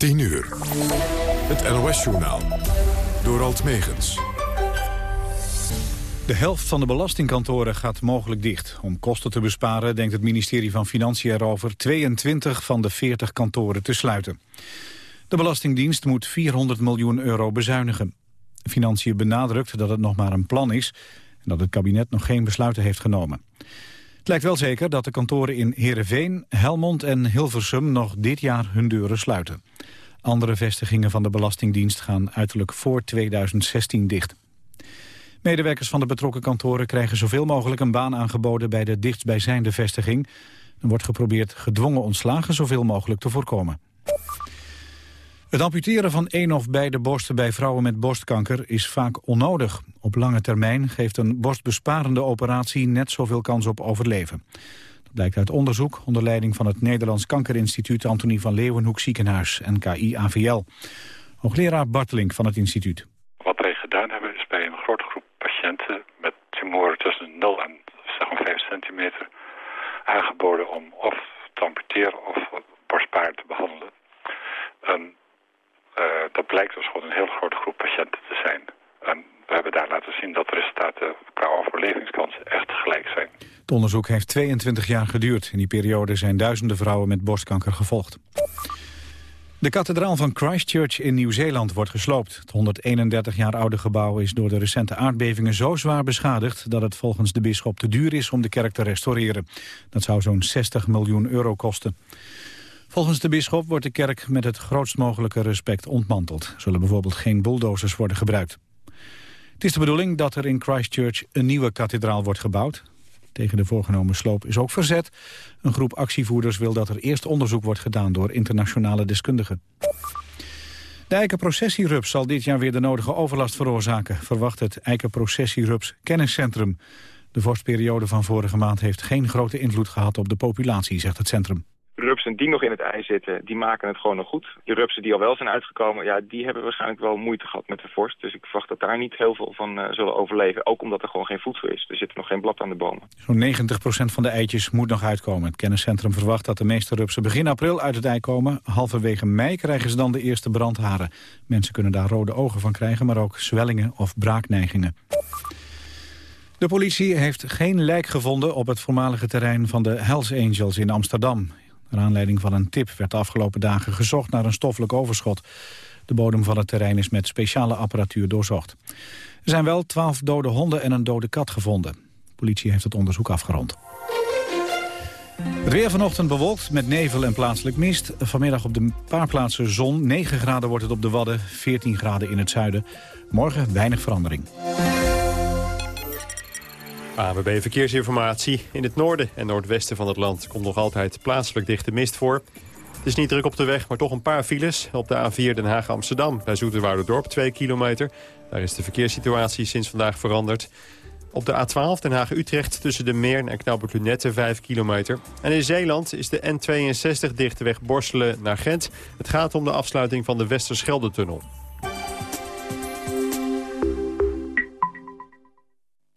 10 uur. Het NOS-journaal. Door Alt Megens. De helft van de belastingkantoren gaat mogelijk dicht. Om kosten te besparen denkt het ministerie van Financiën erover 22 van de 40 kantoren te sluiten. De Belastingdienst moet 400 miljoen euro bezuinigen. Financiën benadrukt dat het nog maar een plan is en dat het kabinet nog geen besluiten heeft genomen. Het lijkt wel zeker dat de kantoren in Heerenveen, Helmond en Hilversum nog dit jaar hun deuren sluiten. Andere vestigingen van de Belastingdienst gaan uiterlijk voor 2016 dicht. Medewerkers van de betrokken kantoren krijgen zoveel mogelijk een baan aangeboden bij de dichtstbijzijnde vestiging. Er wordt geprobeerd gedwongen ontslagen zoveel mogelijk te voorkomen. Het amputeren van één of beide borsten bij vrouwen met borstkanker is vaak onnodig. Op lange termijn geeft een borstbesparende operatie net zoveel kans op overleven. Dat blijkt uit onderzoek onder leiding van het Nederlands Kankerinstituut Antonie van Leeuwenhoek Ziekenhuis, NKI-AVL. Hoogleraar Bartelink van het instituut. Wat wij gedaan hebben is bij een grote groep patiënten met tumoren tussen 0 en zeg maar 5 centimeter aangeboden om of te amputeren of borstpaar te behandelen. En dat blijkt dus gewoon een heel grote groep patiënten te zijn. En we hebben daar laten zien dat de resultaten qua overlevingskansen echt gelijk zijn. Het onderzoek heeft 22 jaar geduurd. In die periode zijn duizenden vrouwen met borstkanker gevolgd. De kathedraal van Christchurch in Nieuw-Zeeland wordt gesloopt. Het 131 jaar oude gebouw is door de recente aardbevingen zo zwaar beschadigd... dat het volgens de bisschop te duur is om de kerk te restaureren. Dat zou zo'n 60 miljoen euro kosten. Volgens de bisschop wordt de kerk met het grootst mogelijke respect ontmanteld. Zullen bijvoorbeeld geen bulldozers worden gebruikt. Het is de bedoeling dat er in Christchurch een nieuwe kathedraal wordt gebouwd. Tegen de voorgenomen sloop is ook verzet. Een groep actievoerders wil dat er eerst onderzoek wordt gedaan door internationale deskundigen. De eikenprocessierups zal dit jaar weer de nodige overlast veroorzaken, verwacht het eikenprocessierups kenniscentrum. De vorstperiode van vorige maand heeft geen grote invloed gehad op de populatie, zegt het centrum rupsen die nog in het ei zitten, die maken het gewoon nog goed. De rupsen die al wel zijn uitgekomen, ja, die hebben waarschijnlijk wel moeite gehad met de vorst. Dus ik verwacht dat daar niet heel veel van uh, zullen overleven. Ook omdat er gewoon geen voedsel is. Er zit nog geen blad aan de bomen. Zo'n 90% van de eitjes moet nog uitkomen. Het kenniscentrum verwacht dat de meeste rupsen begin april uit het ei komen. Halverwege mei krijgen ze dan de eerste brandharen. Mensen kunnen daar rode ogen van krijgen, maar ook zwellingen of braakneigingen. De politie heeft geen lijk gevonden op het voormalige terrein van de Hells Angels in Amsterdam. Naar aanleiding van een tip werd de afgelopen dagen gezocht naar een stoffelijk overschot. De bodem van het terrein is met speciale apparatuur doorzocht. Er zijn wel twaalf dode honden en een dode kat gevonden. De politie heeft het onderzoek afgerond. Het weer vanochtend bewolkt met nevel en plaatselijk mist. Vanmiddag op de paar plaatsen zon. 9 graden wordt het op de Wadden, 14 graden in het zuiden. Morgen weinig verandering. ANWB Verkeersinformatie. In het noorden en noordwesten van het land komt nog altijd plaatselijk dichte mist voor. Het is niet druk op de weg, maar toch een paar files. Op de A4 Den Haag-Amsterdam bij Dorp 2 kilometer. Daar is de verkeerssituatie sinds vandaag veranderd. Op de A12 Den Haag-Utrecht tussen de Meern en Knappert Lunette 5 kilometer. En in Zeeland is de N62 dichte weg Borselen naar Gent. Het gaat om de afsluiting van de Westerschelde-tunnel.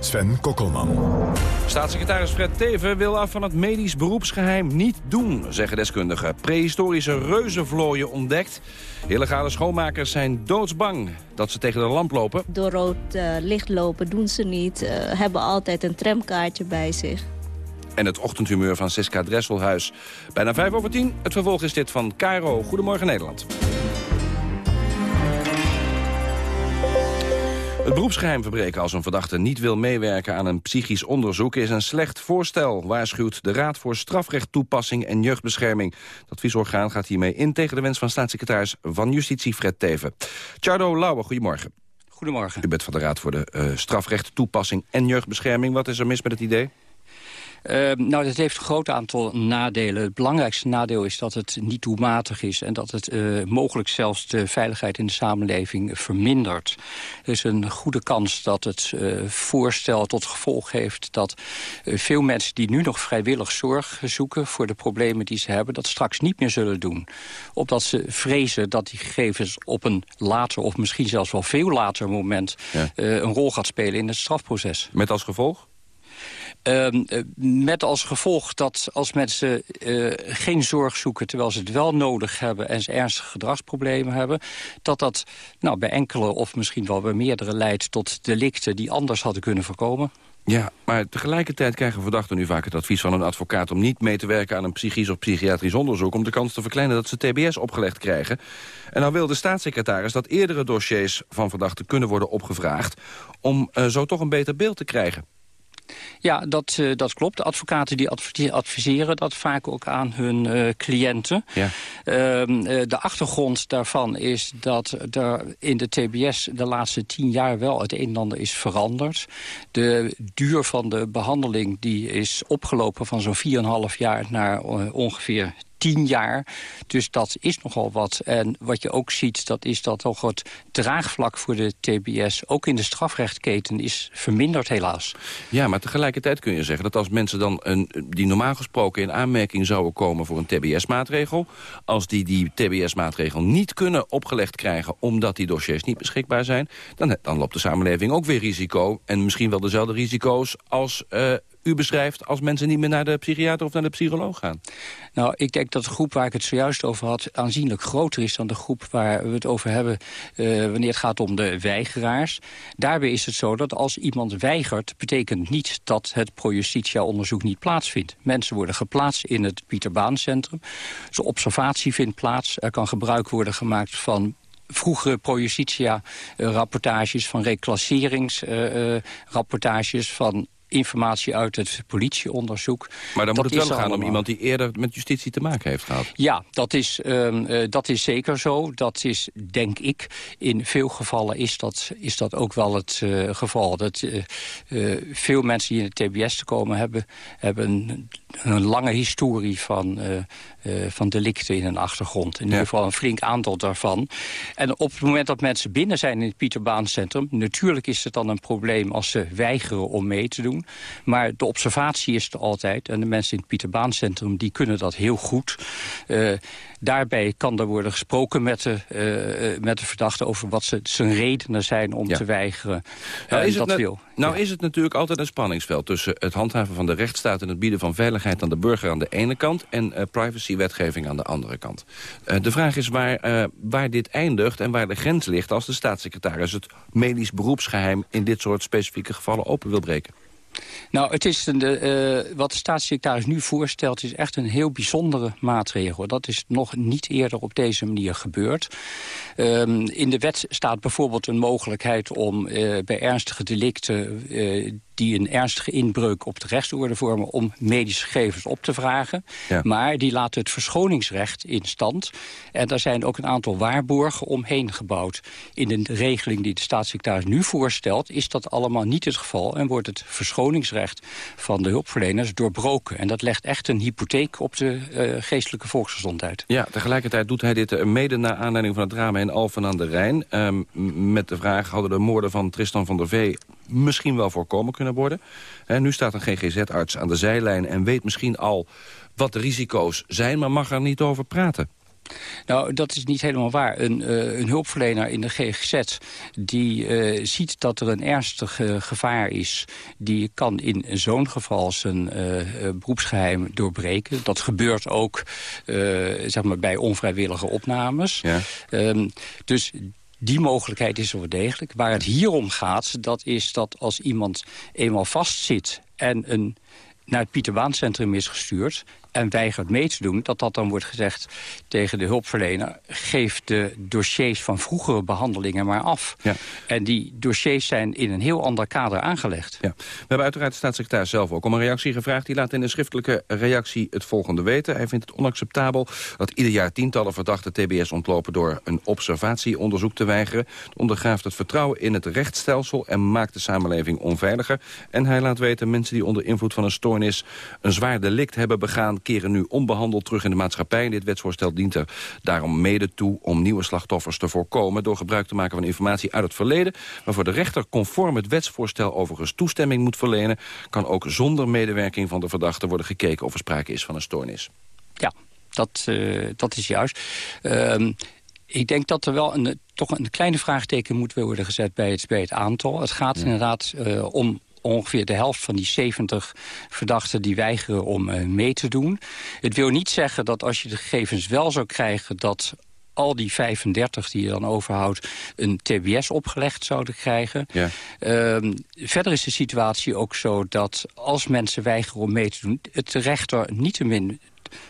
Sven Kokkelman. Staatssecretaris Fred Teven wil af van het medisch beroepsgeheim niet doen, zeggen deskundigen. Prehistorische reuzenvlooien ontdekt. Illegale schoonmakers zijn doodsbang dat ze tegen de lamp lopen. Door rood uh, licht lopen doen ze niet, uh, hebben altijd een tramkaartje bij zich. En het ochtendhumeur van Siska Dresselhuis. Bijna vijf over tien. Het vervolg is dit van Cairo. Goedemorgen Nederland. Het beroepsgeheim verbreken als een verdachte niet wil meewerken aan een psychisch onderzoek is een slecht voorstel, waarschuwt de Raad voor Strafrechttoepassing en Jeugdbescherming. Het adviesorgaan gaat hiermee in tegen de wens van staatssecretaris van Justitie Fred Teven. Chardo Lauwe, goedemorgen. Goedemorgen. U bent van de Raad voor de uh, Strafrechttoepassing en Jeugdbescherming. Wat is er mis met het idee? Uh, nou, dat heeft een groot aantal nadelen. Het belangrijkste nadeel is dat het niet doelmatig is... en dat het uh, mogelijk zelfs de veiligheid in de samenleving vermindert. Er is een goede kans dat het uh, voorstel tot gevolg heeft... dat veel mensen die nu nog vrijwillig zorg zoeken... voor de problemen die ze hebben, dat straks niet meer zullen doen. Omdat ze vrezen dat die gegevens op een later... of misschien zelfs wel veel later moment... Ja. een rol gaat spelen in het strafproces. Met als gevolg? Uh, met als gevolg dat als mensen uh, geen zorg zoeken... terwijl ze het wel nodig hebben en ze ernstige gedragsproblemen hebben... dat dat nou, bij enkele of misschien wel bij meerdere leidt tot delicten... die anders hadden kunnen voorkomen. Ja, maar tegelijkertijd krijgen verdachten nu vaak het advies van een advocaat... om niet mee te werken aan een psychisch of psychiatrisch onderzoek... om de kans te verkleinen dat ze tbs opgelegd krijgen. En nou wil de staatssecretaris dat eerdere dossiers van verdachten kunnen worden opgevraagd... om uh, zo toch een beter beeld te krijgen. Ja, dat, uh, dat klopt. De advocaten die adviseren dat vaak ook aan hun uh, cliënten. Ja. Uh, de achtergrond daarvan is dat er in de TBS de laatste tien jaar wel het een en ander is veranderd. De duur van de behandeling die is opgelopen van zo'n 4,5 jaar naar ongeveer tien jaar. Dus dat is nogal wat. En wat je ook ziet, dat is dat toch het draagvlak voor de TBS... ook in de strafrechtketen is verminderd helaas. Ja, maar tegelijkertijd kun je zeggen dat als mensen dan... Een, die normaal gesproken in aanmerking zouden komen voor een TBS-maatregel... als die die TBS-maatregel niet kunnen opgelegd krijgen... omdat die dossiers niet beschikbaar zijn... dan, dan loopt de samenleving ook weer risico. En misschien wel dezelfde risico's als... Uh, u beschrijft als mensen niet meer naar de psychiater of naar de psycholoog gaan? Nou, ik denk dat de groep waar ik het zojuist over had... aanzienlijk groter is dan de groep waar we het over hebben... Uh, wanneer het gaat om de weigeraars. Daarbij is het zo dat als iemand weigert... betekent niet dat het pro-justitia-onderzoek niet plaatsvindt. Mensen worden geplaatst in het Pieter Baan Centrum. Observatie vindt plaats. Er kan gebruik worden gemaakt van vroegere pro-justitia-rapportages... van reclasseringsrapportages... Uh, van informatie uit het politieonderzoek. Maar dan moet het wel gaan allemaal. om iemand die eerder met justitie te maken heeft gehad. Ja, dat is, um, uh, dat is zeker zo. Dat is, denk ik, in veel gevallen is dat, is dat ook wel het uh, geval. Dat uh, veel mensen die in de TBS te komen hebben... hebben een, een lange historie van, van delicten in hun achtergrond. In ieder geval een flink aantal daarvan. En op het moment dat mensen binnen zijn in het Pieterbaancentrum... natuurlijk is het dan een probleem als ze weigeren om mee te doen. Maar de observatie is er altijd. En de mensen in het Pieterbaancentrum die kunnen dat heel goed. Uh, daarbij kan er worden gesproken met de, uh, met de verdachte... over wat ze, zijn redenen zijn om ja. te weigeren. Nou, is, dat het wil. nou ja. is het natuurlijk altijd een spanningsveld... tussen het handhaven van de rechtsstaat... en het bieden van veiligheid aan de burger aan de ene kant... en uh, privacywetgeving aan de andere kant. Uh, de vraag is waar, waar dit eindigt en waar de grens ligt... als de staatssecretaris het medisch beroepsgeheim... in dit soort specifieke gevallen open wil breken. Nou, het is een, uh, wat de staatssecretaris nu voorstelt... is echt een heel bijzondere maatregel. Dat is nog niet eerder op deze manier gebeurd. Um, in de wet staat bijvoorbeeld een mogelijkheid om bij ernstige delicten... die een ernstige inbreuk op de rechtsorde vormen... om medische gegevens op te vragen. Ja. Maar die laten het verschoningsrecht in stand. En daar zijn ook een aantal waarborgen omheen gebouwd. In de regeling die de staatssecretaris nu voorstelt... is dat allemaal niet het geval en wordt het verschoningsrecht van de hulpverleners doorbroken. En dat legt echt een hypotheek op de uh, geestelijke volksgezondheid. Ja, tegelijkertijd doet hij dit mede naar aanleiding van het drama in Alphen aan de Rijn. Um, met de vraag, hadden de moorden van Tristan van der Vee misschien wel voorkomen kunnen worden. En nu staat een GGZ-arts aan de zijlijn en weet misschien al wat de risico's zijn... maar mag er niet over praten. Nou, dat is niet helemaal waar. Een, uh, een hulpverlener in de GGZ die uh, ziet dat er een ernstig uh, gevaar is. Die kan in zo'n geval zijn beroepsgeheim doorbreken. Dat gebeurt ook zeg maar bij onvrijwillige opnames. Ja. Um, dus die mogelijkheid is er wel degelijk. Waar het hier om gaat, dat is dat als iemand eenmaal vastzit... en een, naar het Pieter Centrum is gestuurd... en weigert mee te doen... dat dat dan wordt gezegd tegen de hulpverlener... geef de dossiers van vroegere behandelingen maar af. Ja. En die dossiers zijn in een heel ander kader aangelegd. Ja. We hebben uiteraard de staatssecretaris zelf ook om een reactie gevraagd. Die laat in een schriftelijke reactie het volgende weten. Hij vindt het onacceptabel dat ieder jaar tientallen verdachten TBS ontlopen... door een observatieonderzoek te weigeren. Het ondergraaft het vertrouwen in het rechtsstelsel... en maakt de samenleving onveiliger. En hij laat weten mensen die onder invloed van een stoornis... een zwaar delict hebben begaan keren nu onbehandeld terug in de maatschappij. Dit wetsvoorstel dient er daarom mede toe om nieuwe slachtoffers te voorkomen... door gebruik te maken van informatie uit het verleden... waarvoor de rechter conform het wetsvoorstel overigens toestemming moet verlenen... kan ook zonder medewerking van de verdachte worden gekeken... of er sprake is van een stoornis. Ja, dat, uh, dat is juist. Uh, ik denk dat er wel een, toch een kleine vraagteken moet worden gezet bij het, bij het aantal. Het gaat inderdaad uh, om ongeveer de helft van die 70 verdachten die weigeren om uh, mee te doen. Het wil niet zeggen dat als je de gegevens wel zou krijgen... dat al die 35 die je dan overhoudt een TBS opgelegd zouden krijgen. Ja. Uh, verder is de situatie ook zo dat als mensen weigeren om mee te doen... het de rechter niettemin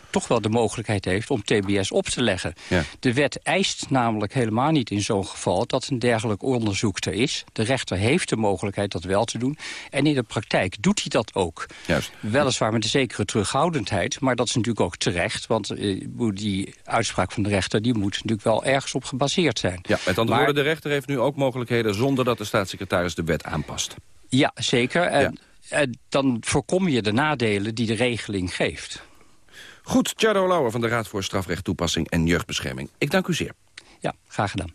toch wel de mogelijkheid heeft om TBS op te leggen. Ja. De wet eist namelijk helemaal niet in zo'n geval dat een dergelijk onderzoek er is. De rechter heeft de mogelijkheid dat wel te doen. En in de praktijk doet hij dat ook. Juist. Weliswaar met een zekere terughoudendheid, maar dat is natuurlijk ook terecht. Want uh, die uitspraak van de rechter die moet natuurlijk wel ergens op gebaseerd zijn. Ja, met andere woorden, de rechter heeft nu ook mogelijkheden zonder dat de staatssecretaris de wet aanpast. Ja, zeker. En, en dan voorkom je de nadelen die de regeling geeft. Goed, Tjardo Lauwer van de Raad voor Strafrecht Toepassing en Jeugdbescherming. Ik dank u zeer. Ja, graag gedaan.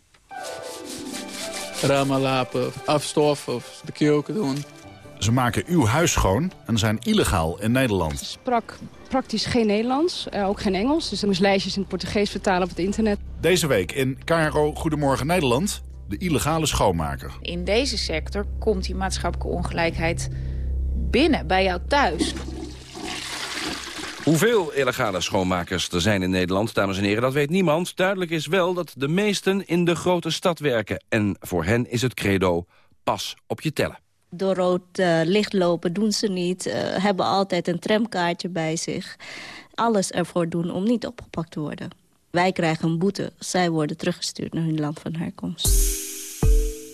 Ramen lapen, afstoffen of de keuken doen. Ze maken uw huis schoon en zijn illegaal in Nederland. Ze sprak praktisch geen Nederlands, eh, ook geen Engels. Dus ze moest lijstjes in het Portugees vertalen op het internet. Deze week in KRO Goedemorgen Nederland, de illegale schoonmaker. In deze sector komt die maatschappelijke ongelijkheid binnen, bij jou thuis. Hoeveel illegale schoonmakers er zijn in Nederland, dames en heren, dat weet niemand. Duidelijk is wel dat de meesten in de grote stad werken. En voor hen is het credo pas op je tellen. Door rood uh, licht lopen doen ze niet, uh, hebben altijd een tramkaartje bij zich. Alles ervoor doen om niet opgepakt te worden. Wij krijgen een boete, zij worden teruggestuurd naar hun land van herkomst.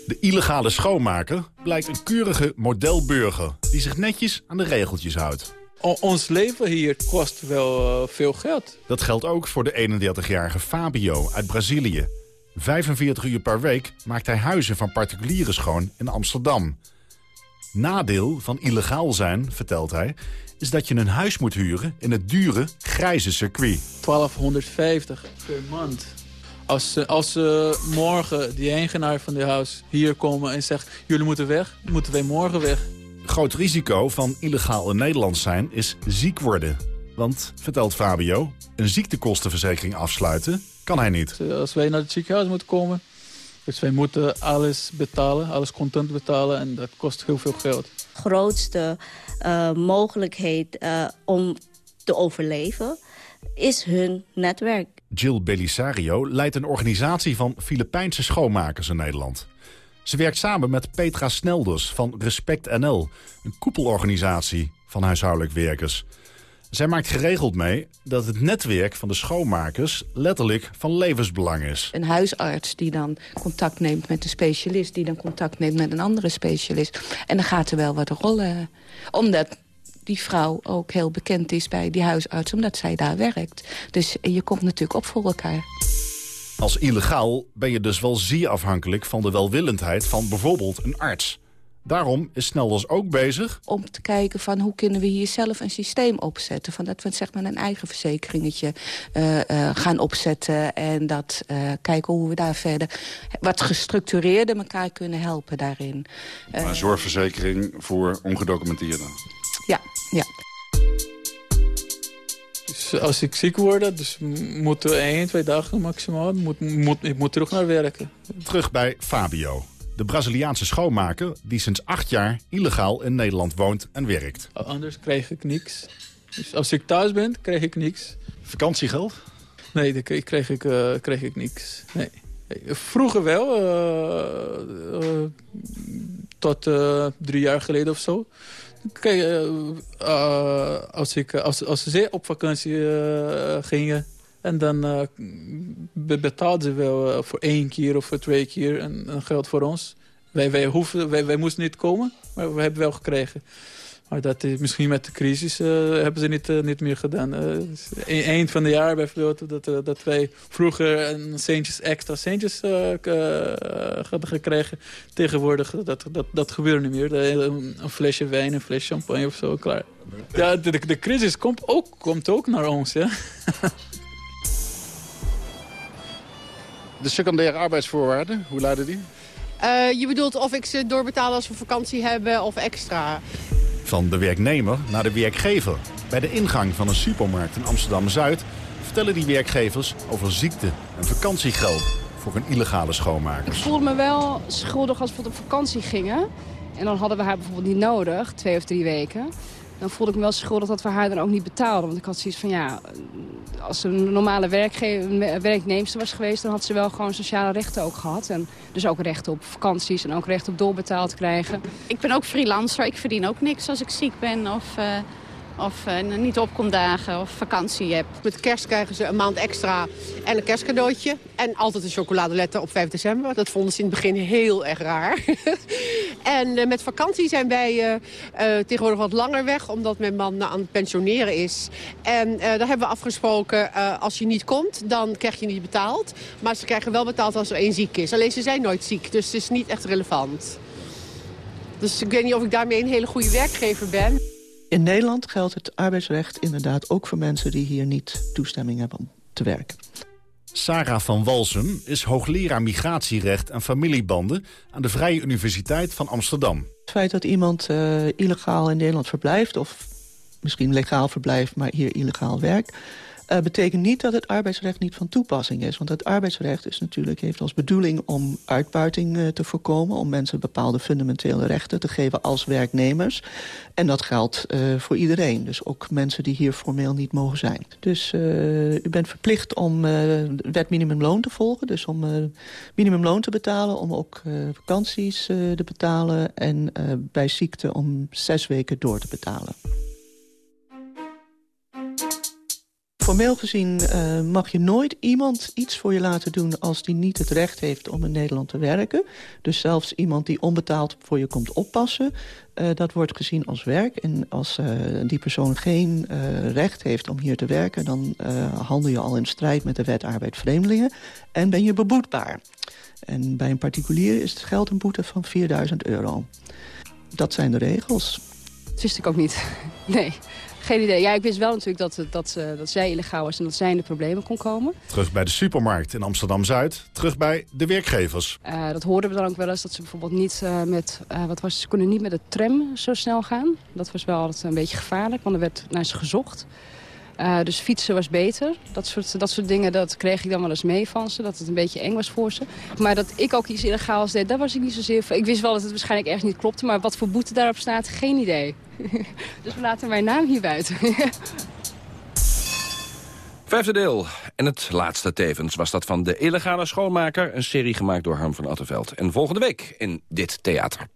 De illegale schoonmaker blijkt een keurige modelburger... die zich netjes aan de regeltjes houdt ons leven hier kost wel uh, veel geld. Dat geldt ook voor de 31-jarige Fabio uit Brazilië. 45 uur per week maakt hij huizen van particulieren schoon in Amsterdam. Nadeel van illegaal zijn, vertelt hij, is dat je een huis moet huren in het dure, grijze circuit. 1250 per maand. Als, als uh, morgen die eigenaar van dit huis hier komen en zegt... jullie moeten weg, moeten wij morgen weg groot risico van illegaal in Nederland zijn is ziek worden. Want, vertelt Fabio, een ziektekostenverzekering afsluiten kan hij niet. Als wij naar het ziekenhuis moeten komen, dus wij moeten alles betalen, alles contant betalen en dat kost heel veel geld. grootste uh, mogelijkheid uh, om te overleven is hun netwerk. Jill Belisario leidt een organisatie van Filipijnse schoonmakers in Nederland. Ze werkt samen met Petra Snelders van Respect NL, een koepelorganisatie van huishoudelijk werkers. Zij maakt geregeld mee dat het netwerk van de schoonmakers letterlijk van levensbelang is. Een huisarts die dan contact neemt met een specialist... die dan contact neemt met een andere specialist. En dan gaat er wel wat rollen. Omdat die vrouw ook heel bekend is bij die huisarts... omdat zij daar werkt. Dus je komt natuurlijk op voor elkaar. Als illegaal ben je dus wel zeer afhankelijk van de welwillendheid van bijvoorbeeld een arts. Daarom is Snelders ook bezig... Om te kijken van hoe kunnen we hier zelf een systeem opzetten. Van dat we zeg maar, een eigen verzekeringetje uh, uh, gaan opzetten. En dat uh, kijken hoe we daar verder wat gestructureerder elkaar kunnen helpen daarin. een zorgverzekering voor ongedocumenteerden. Ja, ja. Dus als ik ziek word, dus moeten één, twee dagen maximaal, moet, moet, ik moet terug naar werken. Terug bij Fabio, de Braziliaanse schoonmaker die sinds acht jaar illegaal in Nederland woont en werkt. Anders krijg ik niks. Dus als ik thuis ben, krijg ik niks. Vakantiegeld? Nee, dat kreeg ik, uh, kreeg ik niks. Nee. Vroeger wel, uh, uh, tot drie jaar geleden of zo. Kijk, uh, uh, als, als, als ze op vakantie uh, gingen... en dan betaalden ze wel voor één keer of voor twee keer een, een geld voor ons. Wij, wij, hoeven, wij, wij moesten niet komen, maar we hebben wel gekregen. Maar dat is, misschien met de crisis uh, hebben ze niet, uh, niet meer gedaan. Uh, eind van het jaar bijvoorbeeld dat, dat wij vroeger een centjes, extra centjes hadden gekregen. Tegenwoordig, dat, dat, dat gebeurt niet meer. Een, een, flesje wijn, een flesje champagne of zo, klaar. Ja, de, de crisis komt ook, komt ook naar ons, ja. De secundaire arbeidsvoorwaarden, hoe luiden die? je bedoelt of ik ze doorbetaal als we vakantie hebben of extra? Van de werknemer naar de werkgever. Bij de ingang van een supermarkt in Amsterdam-Zuid... vertellen die werkgevers over ziekte en vakantiegeld voor een illegale schoonmaker. Ik voelde me wel schuldig als we op vakantie gingen. En dan hadden we haar bijvoorbeeld niet nodig, twee of drie weken dan voelde ik me wel schuldig dat we haar dan ook niet betaalden. Want ik had zoiets van, ja, als ze een normale werknemster was geweest... dan had ze wel gewoon sociale rechten ook gehad. En dus ook recht op vakanties en ook recht op doorbetaald krijgen. Ik ben ook freelancer, ik verdien ook niks als ik ziek ben of... Uh of uh, niet opkomt dagen of vakantie heb. Met kerst krijgen ze een maand extra en een kerstcadeautje. En altijd een chocoladeletter op 5 december. Dat vonden ze in het begin heel erg raar. en uh, met vakantie zijn wij uh, tegenwoordig wat langer weg... omdat mijn man aan het pensioneren is. En daar hebben we afgesproken, als je niet komt, dan krijg je niet betaald. Maar ze krijgen wel betaald als er één ziek is. Alleen ze zijn nooit ziek, dus het is niet echt relevant. Dus ik weet niet of ik daarmee een hele goede werkgever ben. In Nederland geldt het arbeidsrecht inderdaad ook voor mensen die hier niet toestemming hebben om te werken. Sarah van Walsum is hoogleraar migratierecht en familiebanden... aan de Vrije Universiteit van Amsterdam. Het feit dat iemand uh, illegaal in Nederland verblijft... of misschien legaal verblijft, maar hier illegaal werkt... Uh, betekent niet dat het arbeidsrecht niet van toepassing is. Want het arbeidsrecht is natuurlijk, heeft als bedoeling om uitbuiting uh, te voorkomen... om mensen bepaalde fundamentele rechten te geven als werknemers. En dat geldt uh, voor iedereen. Dus ook mensen die hier formeel niet mogen zijn. Dus u bent verplicht om wet minimumloon te volgen. Dus om minimumloon te betalen, om ook vakanties te betalen... en bij ziekte om zes weken door te betalen. Formeel gezien uh, mag je nooit iemand iets voor je laten doen... als die niet het recht heeft om in Nederland te werken. Dus zelfs iemand die onbetaald voor je komt oppassen... Uh, dat wordt gezien als werk. En als uh, die persoon geen recht heeft om hier te werken... dan handel je al in strijd met de wet arbeid vreemdelingen... en ben je beboetbaar. En bij een particulier is het geld een boete van 4000 euro. Dat zijn de regels. Dat wist ik ook niet. Nee. Geen idee. Ja, ik wist wel natuurlijk dat, dat, uh, dat zij illegaal was en dat zij in de problemen kon komen. Terug bij de supermarkt in Amsterdam-Zuid. Terug bij de werkgevers. Uh, dat hoorden we dan ook wel eens. Dat ze bijvoorbeeld niet uh, met... wat was, ze konden niet met de tram zo snel gaan. Dat was wel altijd een beetje gevaarlijk, want er werd naar ze gezocht. Uh, dus fietsen was beter. Dat soort, dat soort dingen dat kreeg ik dan wel eens mee van ze. Dat het een beetje eng was voor ze. Maar dat ik ook iets illegaals deed, daar was ik niet zozeer voor. Ik wist wel dat het waarschijnlijk ergens niet klopte. Maar wat voor boete daarop staat, geen idee. dus we laten mijn naam hier buiten. Vijfde deel. En het laatste tevens was dat van De Illegale Schoonmaker. Een serie gemaakt door Harm van Attenveld. En volgende week in dit theater.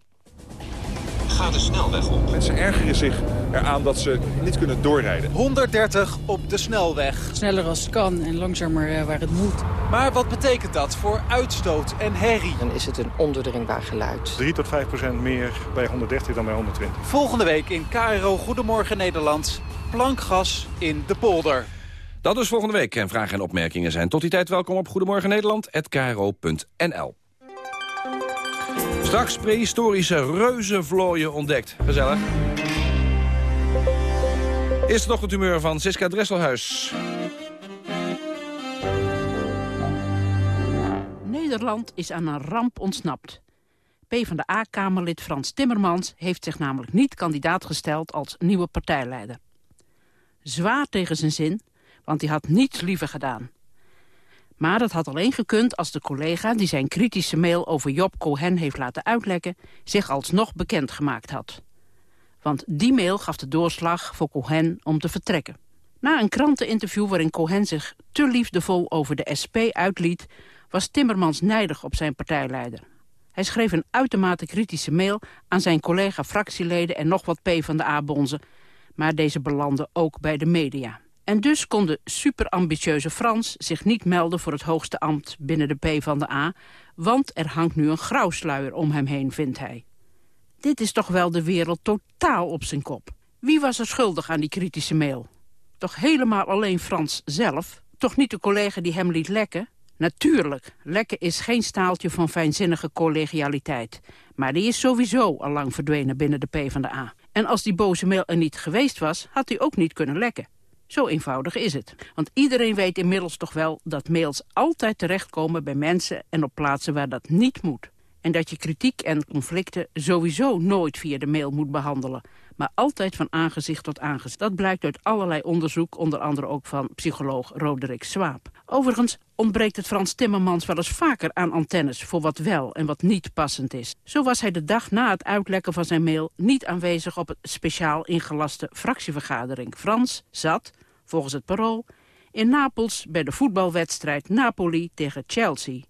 Ga de snelweg op. Mensen ergeren zich eraan dat ze niet kunnen doorrijden. 130 op de snelweg. Sneller als het kan en langzamer uh, waar het moet. Maar wat betekent dat voor uitstoot en herrie? Dan is het een ondoordringbaar geluid. 3 tot 5 procent meer bij 130 dan bij 120. Volgende week in KRO Goedemorgen Nederland. Plankgas in de polder. Dat dus volgende week. En vragen en opmerkingen zijn tot die tijd welkom op Goedemorgen Nederland@kro.nl. Straks prehistorische reuzenvlooien ontdekt. Gezellig. Eerste ochtendhumeur van Siska Dresselhuis. Nederland is aan een ramp ontsnapt. PvdA-kamerlid Frans Timmermans heeft zich namelijk niet kandidaat gesteld als nieuwe partijleider. Zwaar tegen zijn zin, want hij had niets liever gedaan. Maar dat had alleen gekund als de collega die zijn kritische mail over Job Cohen heeft laten uitlekken... zich alsnog bekendgemaakt had. Want die mail gaf de doorslag voor Cohen om te vertrekken. Na een kranteninterview waarin Cohen zich te liefdevol over de SP uitliet... was Timmermans nijdig op zijn partijleider. Hij schreef een uitermate kritische mail aan zijn collega-fractieleden en nog wat P van de A-bonzen. Maar deze belandde ook bij de media. En dus kon de superambitieuze Frans zich niet melden voor het hoogste ambt binnen de P van de A, want er hangt nu een grauwsluier om hem heen, vindt hij. Dit is toch wel de wereld totaal op zijn kop. Wie was er schuldig aan die kritische mail? Toch helemaal alleen Frans zelf? Toch niet de collega die hem liet lekken? Natuurlijk, lekken is geen staaltje van fijnzinnige collegialiteit. Maar die is sowieso al lang verdwenen binnen de PvdA. En als die boze mail er niet geweest was, had hij ook niet kunnen lekken. Zo eenvoudig is het. Want iedereen weet inmiddels toch wel dat mails altijd terechtkomen bij mensen en op plaatsen waar dat niet moet. En dat je kritiek en conflicten sowieso nooit via de mail moet behandelen maar altijd van aangezicht tot aangezicht. Dat blijkt uit allerlei onderzoek, onder andere ook van psycholoog Roderick Swaap. Overigens ontbreekt het Frans Timmermans wel eens vaker aan antennes voor wat wel en wat niet passend is. Zo was hij de dag na het uitlekken van zijn mail niet aanwezig op het speciaal ingelaste fractievergadering. Frans zat, volgens het parool, in Napels bij de voetbalwedstrijd Napoli tegen Chelsea.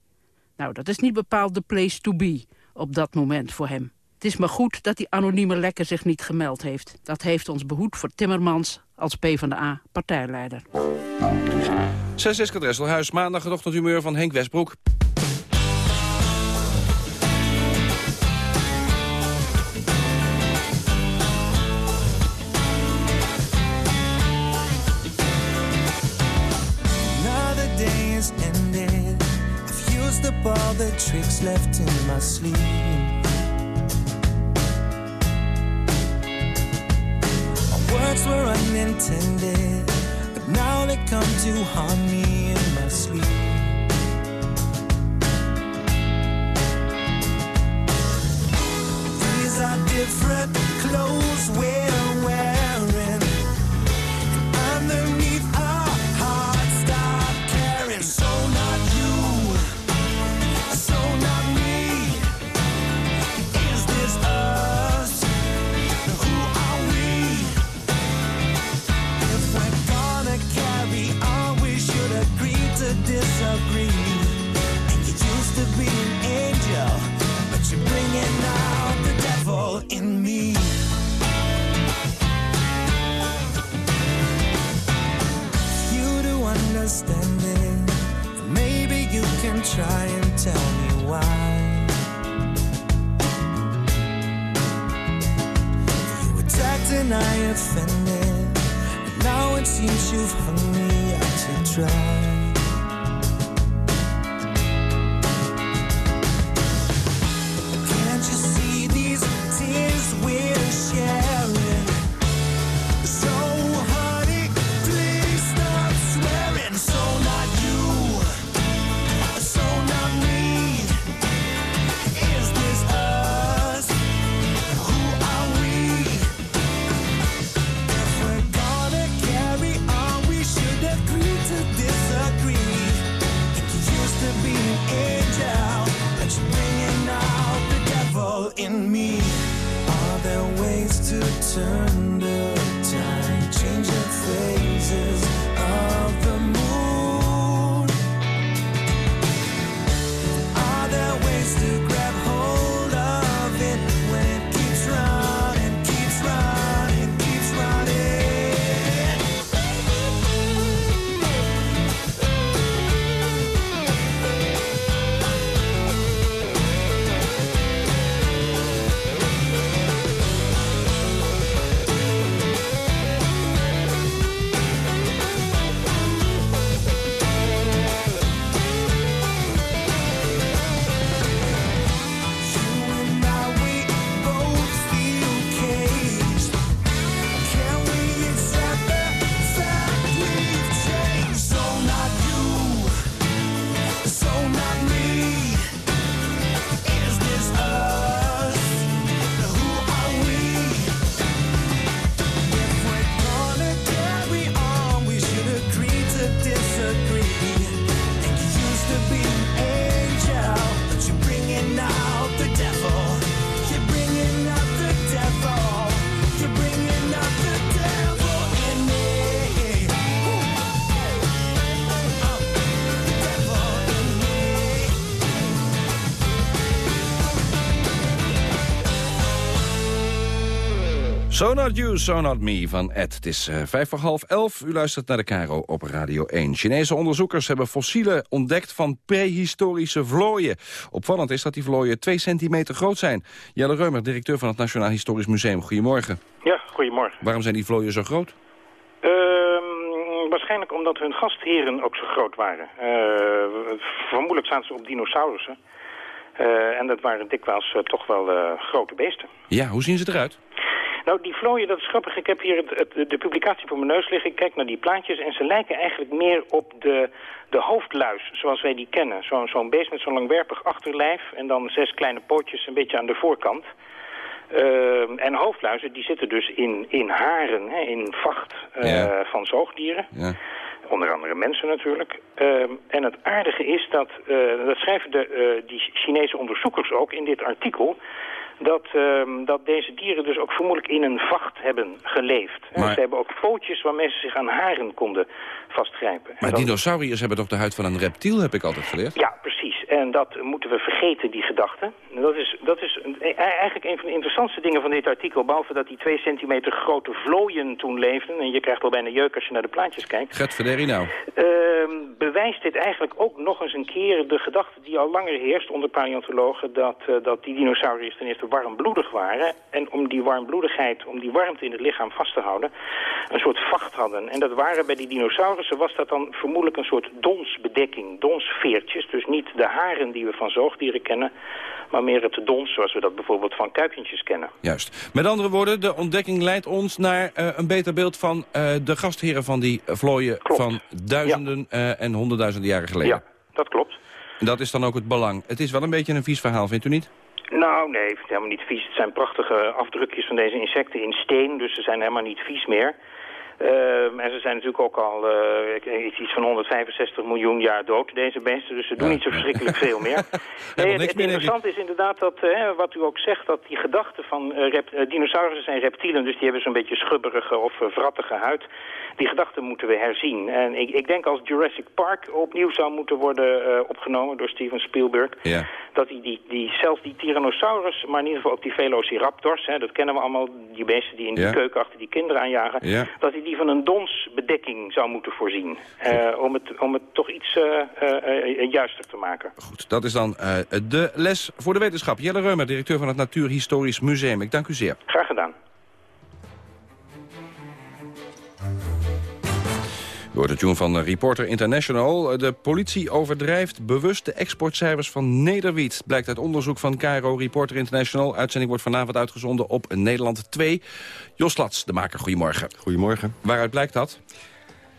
Nou, dat is niet bepaald de place to be op dat moment voor hem. Het is maar goed dat die anonieme lekker zich niet gemeld heeft. Dat heeft ons behoed voor Timmermans als PvdA-partijleider. 6 Dresselhuis, maandag het ochtendhumeur van Henk Westbroek. all the tricks left in my sleeve words were unintended, but now they come to haunt me in my sleep. These are different clothes we're try and tell me why. You attacked and I offended, but now it seems you've hung me out to dry. So Not You, So Not Me van Ed. Het is uh, vijf voor half elf. U luistert naar de Caro op Radio 1. Chinese onderzoekers hebben fossielen ontdekt van prehistorische vlooien. Opvallend is dat die vlooien twee centimeter groot zijn. Jelle Reumer, directeur van het Nationaal Historisch Museum. Goedemorgen. Ja, goedemorgen. Waarom zijn die vlooien zo groot? Uh, waarschijnlijk omdat hun gastheren ook zo groot waren. Uh, vermoedelijk staan ze op dinosaurussen. Uh, en dat waren dikwijls toch wel grote beesten. Ja, hoe zien ze eruit? Nou, die vlooien, dat is grappig. Ik heb hier het, het, de publicatie voor mijn neus liggen. Ik kijk naar die plaatjes en ze lijken eigenlijk meer op de, de hoofdluis, zoals wij die kennen. Zo'n zo'n beest met zo'n langwerpig achterlijf en dan zes kleine pootjes een beetje aan de voorkant. Uh, en hoofdluizen, die zitten dus in, in haren, hè, in vacht ja. van zoogdieren. Ja. Onder andere mensen natuurlijk. Uh, en het aardige is dat, uh, dat schrijven de, uh, die Chinese onderzoekers ook in dit artikel... Dat, uh, dat deze dieren dus ook vermoedelijk in een vacht hebben geleefd. Maar... Ze hebben ook pootjes waarmee ze zich aan haren konden vastgrijpen. Maar dat... dinosauriërs hebben toch de huid van een reptiel, heb ik altijd geleerd? Ja, precies. En dat moeten we vergeten, die gedachte. Dat is, dat is een, eigenlijk een van de interessantste dingen van dit artikel. Behalve dat die twee centimeter grote vlooien toen leefden. En je krijgt al bijna jeuk als je naar de plaatjes kijkt. Gert Verderi nou. Uh, bewijst dit eigenlijk ook nog eens een keer de gedachte die al langer heerst onder paleontologen. Dat, uh, dat die dinosauriërs ten eerste warmbloedig waren. En om die warmbloedigheid, om die warmte in het lichaam vast te houden, een soort vacht hadden. En dat waren bij die dinosaurussen was dat dan vermoedelijk een soort donsbedekking. Donsveertjes, dus niet de haren die we van zoogdieren kennen, maar meer het dons zoals we dat bijvoorbeeld van kuikentjes kennen. Juist. Met andere woorden, de ontdekking leidt ons naar uh, een beter beeld van uh, de gastheren van die vlooien klopt. van duizenden ja. uh, en honderdduizenden jaren geleden. Ja, dat klopt. En dat is dan ook het belang. Het is wel een beetje een vies verhaal, vindt u niet? Nou, nee, het is helemaal niet vies. Het zijn prachtige afdrukjes van deze insecten in steen, dus ze zijn helemaal niet vies meer. Uh, en ze zijn natuurlijk ook al uh, iets van 165 miljoen jaar dood, deze beesten. Dus ze doen ja, niet zo verschrikkelijk veel meer. nee, het, het interessante is inderdaad dat, uh, wat u ook zegt, dat die gedachten van rep, dinosaurussen zijn reptielen. Dus die hebben zo'n beetje schubberige of vrattige huid. Die gedachten moeten we herzien. En ik, ik denk als Jurassic Park opnieuw zou moeten worden opgenomen door Steven Spielberg. Ja. Dat die, die, die, zelfs die Tyrannosaurus, maar in ieder geval ook die Velociraptors, hè, dat kennen we allemaal, die beesten die in die keuken achter die kinderen aanjagen. Dat die die van een donsbedekking zou moeten voorzien. Uh, om, het, om het toch iets uh, juister te maken. Goed, dat is dan de les voor de wetenschap. Jelle Reumer, directeur van het Natuurhistorisch Museum. Ik dank u zeer. Graag gedaan. Door de tune van Reporter International. De politie overdrijft bewust de exportcijfers van nederwiet. Blijkt uit onderzoek van Cairo Reporter International. Uitzending wordt vanavond uitgezonden op Nederland 2. Jos Lats, de maker, goedemorgen. Goedemorgen. Waaruit blijkt dat?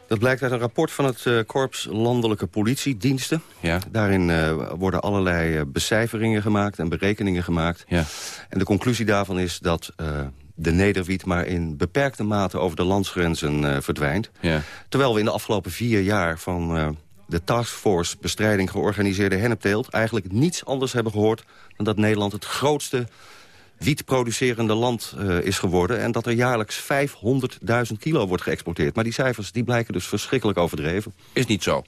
Dat blijkt uit een rapport van het uh, Korps Landelijke Politiediensten. Ja. Daarin uh, worden allerlei uh, becijferingen gemaakt en berekeningen gemaakt. Ja. En de conclusie daarvan is dat de nederwiet maar in beperkte mate over de landsgrenzen uh, verdwijnt. Ja. Terwijl we in de afgelopen vier jaar van uh, de Taskforce bestrijding georganiseerde hennepteelt... eigenlijk niets anders hebben gehoord dan dat Nederland het grootste wietproducerende land uh, is geworden... en dat er jaarlijks 500.000 kilo wordt geëxporteerd. Maar die cijfers die blijken dus verschrikkelijk overdreven. Is niet zo.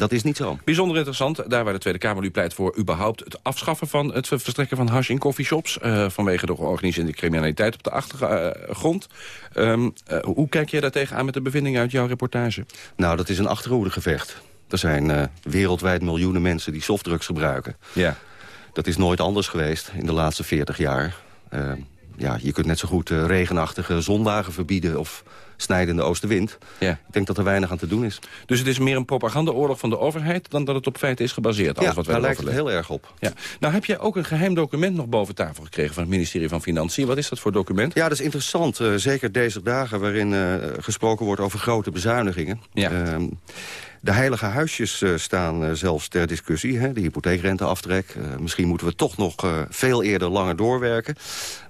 Dat is niet zo. Bijzonder interessant, daar waar de Tweede Kamer nu pleit voor... überhaupt het afschaffen van het verstrekken van hash in coffeeshops... Uh, vanwege de georganiseerde criminaliteit op de achtergrond. Um, uh, hoe kijk jij daar tegenaan met de bevindingen uit jouw reportage? Nou, dat is een achterhoedegevecht. Er zijn uh, wereldwijd miljoenen mensen die softdrugs gebruiken. Ja. Dat is nooit anders geweest in de laatste 40 jaar. ja, je kunt net zo goed regenachtige zondagen verbieden... of snijdende oostenwind. Ja. Ik denk dat er weinig aan te doen is. Dus het is meer een propagandaoorlog van de overheid... dan dat het op feiten is gebaseerd? Alles ja, wat daar lijkt het heel erg op. Ja. Nou heb jij ook een geheim document nog boven tafel gekregen... van het ministerie van Financiën. Wat is dat voor document? Ja, dat is interessant. Uh, zeker deze dagen waarin uh, gesproken wordt over grote bezuinigingen. Ja. Uh, de heilige huisjes uh, staan uh, zelfs ter discussie. Hè? De hypotheekrenteaftrek. Uh, misschien moeten we toch nog veel eerder langer doorwerken.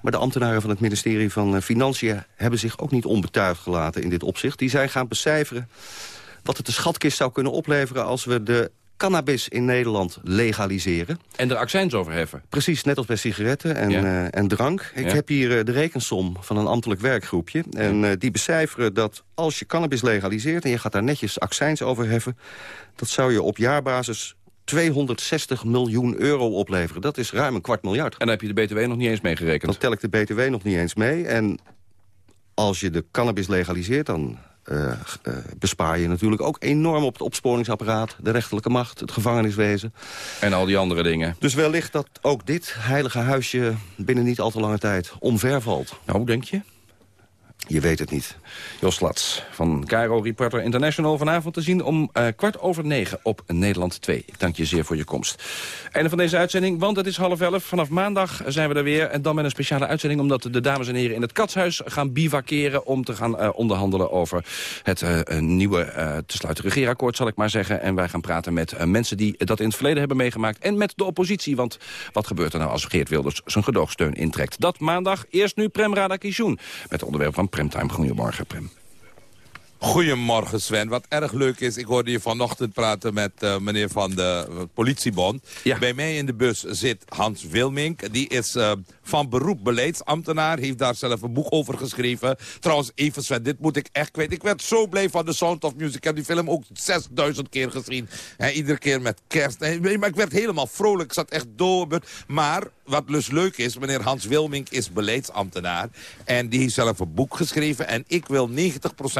Maar de ambtenaren van het ministerie van Financiën... hebben zich ook niet onbetuigd gelaten in dit opzicht. Die zijn gaan becijferen wat het de schatkist zou kunnen opleveren... als we de cannabis in Nederland legaliseren. En er accijns over heffen. Precies, net als bij sigaretten en, Ja. uh, en drank. Ik Ja. heb hier uh, de rekensom van een ambtelijk werkgroepje. En uh, die becijferen dat als je cannabis legaliseert... en je gaat daar netjes accijns over heffen... dat zou je op jaarbasis 260 miljoen euro opleveren. Dat is ruim een kwart miljard. En dan heb je de BTW nog niet eens meegerekend. Dan tel ik de BTW nog niet eens mee. En als je de cannabis legaliseert... dan uh, uh, bespaar je natuurlijk ook enorm op het opsporingsapparaat... de rechterlijke macht, het gevangeniswezen. En al die andere dingen. Dus wellicht dat ook dit heilige huisje binnen niet al te lange tijd omvervalt. Nou, hoe denk je? Je weet het niet. Jos Lats van Cairo Reporter International. Vanavond te zien om uh, kwart over negen op Nederland 2. Ik dank je zeer voor je komst. Einde van deze uitzending, want het is half elf. Vanaf maandag zijn we er weer. En dan met een speciale uitzending... omdat de dames en heren in het Katshuis gaan bivakeren... om te gaan uh, onderhandelen over het uh, nieuwe te sluiten regeerakkoord, zal ik maar zeggen. En wij gaan praten met mensen die dat in het verleden hebben meegemaakt. En met de oppositie, want wat gebeurt er nou als Geert Wilders zijn gedoogsteun intrekt? Dat maandag. Eerst nu Prem Radakishun met het onderwerp van Premtime. Goedemorgen, Prem. Goedemorgen Sven. Wat erg leuk is, ik hoorde je vanochtend praten met uh, meneer van de uh, politiebond. Ja. Bij mij in de bus zit Hans Wilmink. Die is uh, van beroep beleidsambtenaar. Heeft daar zelf een boek over geschreven. Trouwens, even Sven, dit moet ik echt kwijt. Ik werd zo blij van The Sound of Music. Ik heb die film ook 6000 keer gezien. He, iedere keer met kerst. Maar ik werd helemaal vrolijk. Ik zat echt door. Maar wat dus leuk is, meneer Hans Wilmink is beleidsambtenaar. En die heeft zelf een boek geschreven. En ik wil 90%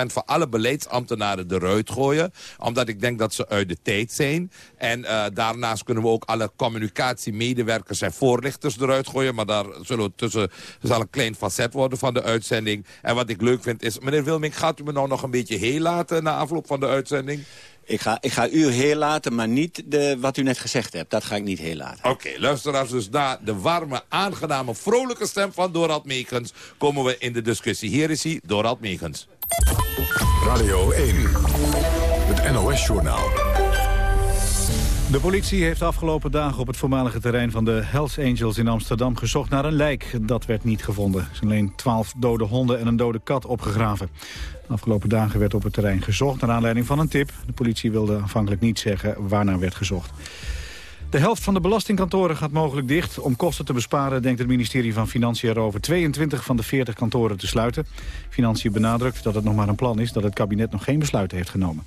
van alle beleidsambtenaren eruit gooien. Omdat ik denk dat ze uit de tijd zijn. En uh, daarnaast kunnen we ook alle communicatiemedewerkers en voorlichters eruit gooien. Maar daar zullen we tussen, zal een klein facet worden van de uitzending. En wat ik leuk vind is, meneer Wilmink, gaat u me nou nog een beetje heel laten na afloop van de uitzending? Ik ga, ik ga u heel laten, maar niet de, wat u net gezegd hebt. Dat ga ik niet heel laten. Oké, okay, luisteraars, dus na de warme, aangename, vrolijke stem van Dorald Meegens... komen we in de discussie. Hier is hij, Dorald Meegens. Radio 1, het NOS-journaal. De politie heeft de afgelopen dagen op het voormalige terrein van de Hells Angels in Amsterdam gezocht naar een lijk. Dat werd niet gevonden. Er zijn alleen twaalf dode honden en een dode kat opgegraven. De afgelopen dagen werd op het terrein gezocht naar aanleiding van een tip. De politie wilde aanvankelijk niet zeggen waarnaar werd gezocht. De helft van de belastingkantoren gaat mogelijk dicht. Om kosten te besparen denkt het ministerie van Financiën erover 22 van de 40 kantoren te sluiten. Financiën benadrukt dat het nog maar een plan is, dat het kabinet nog geen besluit heeft genomen.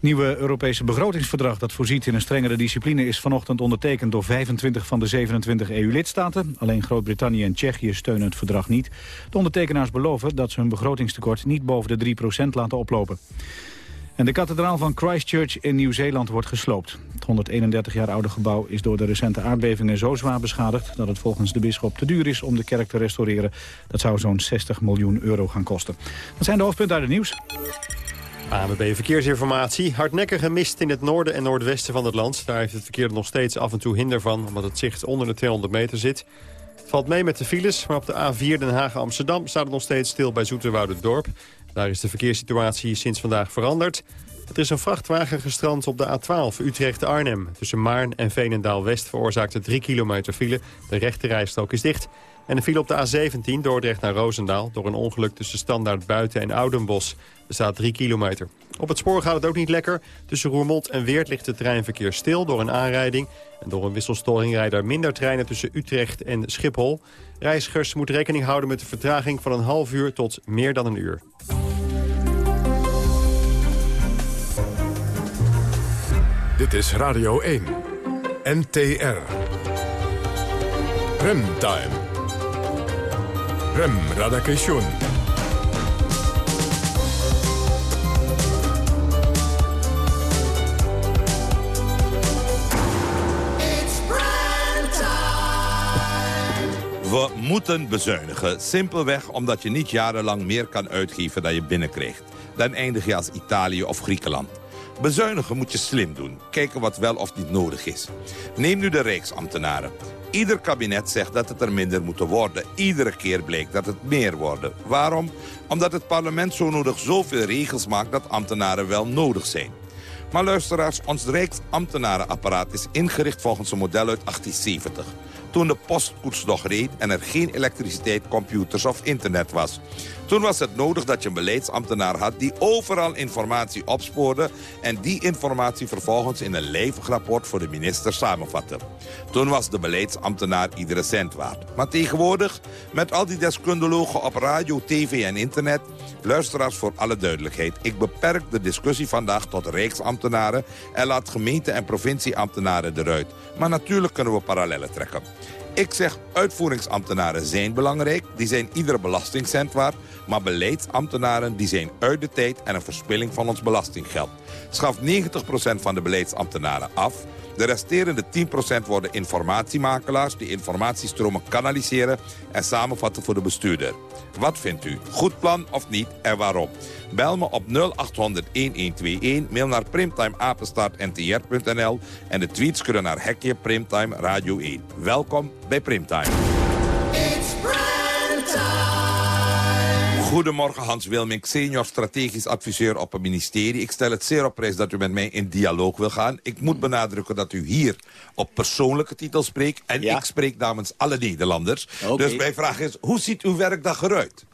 Nieuwe Europese begrotingsverdrag dat voorziet in een strengere discipline... is vanochtend ondertekend door 25 van de 27 EU-lidstaten. Alleen Groot-Brittannië en Tsjechië steunen het verdrag niet. De ondertekenaars beloven dat ze hun begrotingstekort niet boven de 3% laten oplopen. En de kathedraal van Christchurch in Nieuw-Zeeland wordt gesloopt. Het 131 jaar oude gebouw is door de recente aardbevingen zo zwaar beschadigd... dat het volgens de bisschop te duur is om de kerk te restaureren. Dat zou zo'n 60 miljoen euro gaan kosten. Dat zijn de hoofdpunten uit het nieuws. ANWB Verkeersinformatie. Hardnekkige mist in het noorden en noordwesten van het land. Daar heeft het verkeer nog steeds af en toe hinder van... omdat het zicht onder de 200 meter zit. Het valt mee met de files, maar op de A4 Den Haag-Amsterdam... staat het nog steeds stil bij Dorp. Daar is de verkeerssituatie sinds vandaag veranderd. Er is een vrachtwagen gestrand op de A12 Utrecht-Arnhem. Tussen Maarn en Veenendaal-West veroorzaakte 3 kilometer file. De rechte rijstrook is dicht. En de file op de A17 Dordrecht naar Roosendaal... door een ongeluk tussen Standaard Buiten en Oudenbos. Er staat 3 kilometer. Op het spoor gaat het ook niet lekker. Tussen Roermond en Weert ligt het treinverkeer stil door een aanrijding. En door een wisselstoring rijden er minder treinen tussen Utrecht en Schiphol. Reizigers moeten rekening houden met een vertraging van een half uur tot meer dan een uur. Dit is Radio 1. NTR. Remtime. Rem Radakation. We moeten bezuinigen. Simpelweg omdat je niet jarenlang meer kan uitgeven dan je binnenkrijgt. Dan eindig je als Italië of Griekenland. Bezuinigen moet je slim doen. Kijken wat wel of niet nodig is. Neem nu de Rijksambtenaren. Ieder kabinet zegt dat het er minder moeten worden. Iedere keer blijkt dat het meer worden. Waarom? Omdat het parlement zo nodig zoveel regels maakt dat ambtenaren wel nodig zijn. Maar luisteraars, ons Rijksambtenarenapparaat is ingericht volgens een model uit 1870 toen de postkoets nog reed en er geen elektriciteit, computers of internet was. Toen was het nodig dat je een beleidsambtenaar had die overal informatie opspoorde... en die informatie vervolgens in een lijvig rapport voor de minister samenvatte. Toen was de beleidsambtenaar iedere cent waard. Maar tegenwoordig, met al die deskundelogen op radio, tv en internet... luisteraars voor alle duidelijkheid. Ik beperk de discussie vandaag tot rijksambtenaren... en laat gemeente- en provincieambtenaren eruit. Maar natuurlijk kunnen we parallellen trekken. Ik zeg, uitvoeringsambtenaren zijn belangrijk. Die zijn iedere belastingcent waard. Maar beleidsambtenaren die zijn uit de tijd en een verspilling van ons belastinggeld. Schaf 90% van de beleidsambtenaren af. De resterende 10% worden informatiemakelaars... die informatiestromen kanaliseren en samenvatten voor de bestuurder. Wat vindt u? Goed plan of niet en waarom? Bel me op 0800-1121, mail naar primtimeapenstaartntr.nl... en de tweets kunnen naar Hekje Primtime Radio 1. Welkom bij Primtime. Goedemorgen, Hans Wilmink, senior strategisch adviseur op het ministerie. Ik stel het zeer op prijs dat u met mij in dialoog wil gaan. Ik moet benadrukken dat u hier op persoonlijke titel spreekt... en ik spreek namens alle Nederlanders. Dus mijn vraag is, hoe ziet uw werkdag eruit?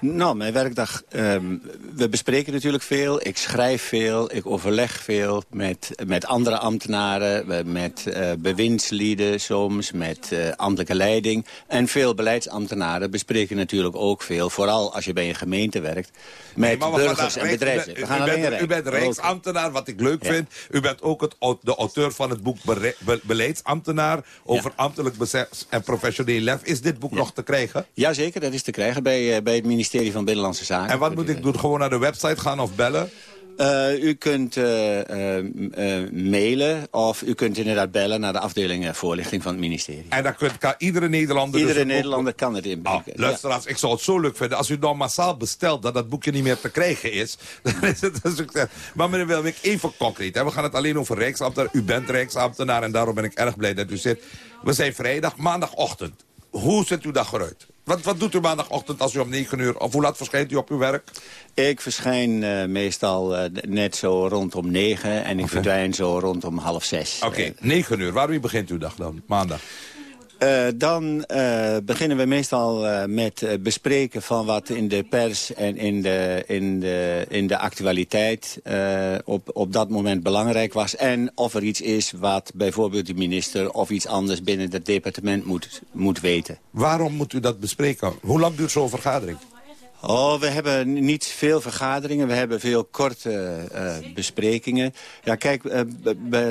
Nou, mijn werkdag... ehm, we bespreken natuurlijk veel. Ik schrijf veel. Ik overleg veel met, met andere ambtenaren. Met uh, bewindslieden soms. Met uh, ambtelijke leiding. En veel beleidsambtenaren bespreken natuurlijk ook veel. Vooral als je bij een gemeente werkt. Met Nee, burgers en bedrijven. U, We gaan u, bent, u bent rijksambtenaar, wat ik leuk Ja. vind. U bent ook het, de auteur van het boek Bere- Be- Beleidsambtenaar... over ambtelijk besef en professioneel lef. Is dit boek nog te krijgen? Jazeker, dat is te krijgen bij, eh, bij het ministerie van Binnenlandse Zaken. En wat moet ik doen? Gewoon naar de website gaan of bellen? Eh, u kunt eh, eh, mailen of u kunt inderdaad bellen naar de afdeling voorlichting van het ministerie. En dan kunt, kan iedere Nederlander... Iedere dus boek- Nederlander kan het inbrengen. Ah, luisteraars, ik zou het zo leuk vinden. Als u nou massaal bestelt dat dat boekje niet meer te krijgen is... dan is het een succes. Maar meneer Wilmink, even concreet. Hè. We gaan het alleen over rijksambtenaar. U bent rijksambtenaar en daarom ben ik erg blij dat u zit. We zijn vrijdag, maandagochtend. Hoe ziet uw dag eruit? Wat, wat doet u maandagochtend als u om 9 uur... of hoe laat verschijnt u op uw werk? Ik verschijn eh, meestal eh, net zo rondom negen en ik verdwijn zo rondom half zes. Oké, 9 uur. Waarmee begint uw dag dan? Maandag. Eh, dan eh, beginnen we meestal eh, met bespreken van wat in de pers en in de, in de, in de actualiteit op, op dat moment belangrijk was. En of er iets is wat bijvoorbeeld de minister of iets anders binnen het departement moet, moet weten. Waarom moet u dat bespreken? Hoe lang duurt zo'n vergadering? Oh, we hebben niet veel vergaderingen. We hebben veel korte eh, besprekingen. Ja, kijk, eh,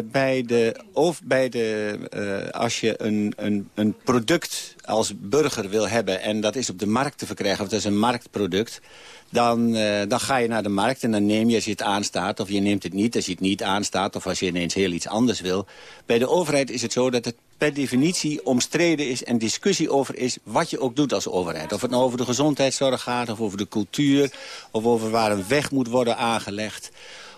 bij de, of bij de, eh, als je een, een, een product als burger wil hebben... en dat is op de markt te verkrijgen, of dat is een marktproduct... Dan, eh, dan ga je naar de markt en dan neem je als je het aanstaat... of je neemt het niet als je het niet aanstaat... of als je ineens heel iets anders wil. Bij de overheid is het zo dat het per definitie omstreden is... en discussie over is wat je ook doet als overheid. Of het nou over de gezondheidszorg gaat, of over de cultuur... of over waar een weg moet worden aangelegd...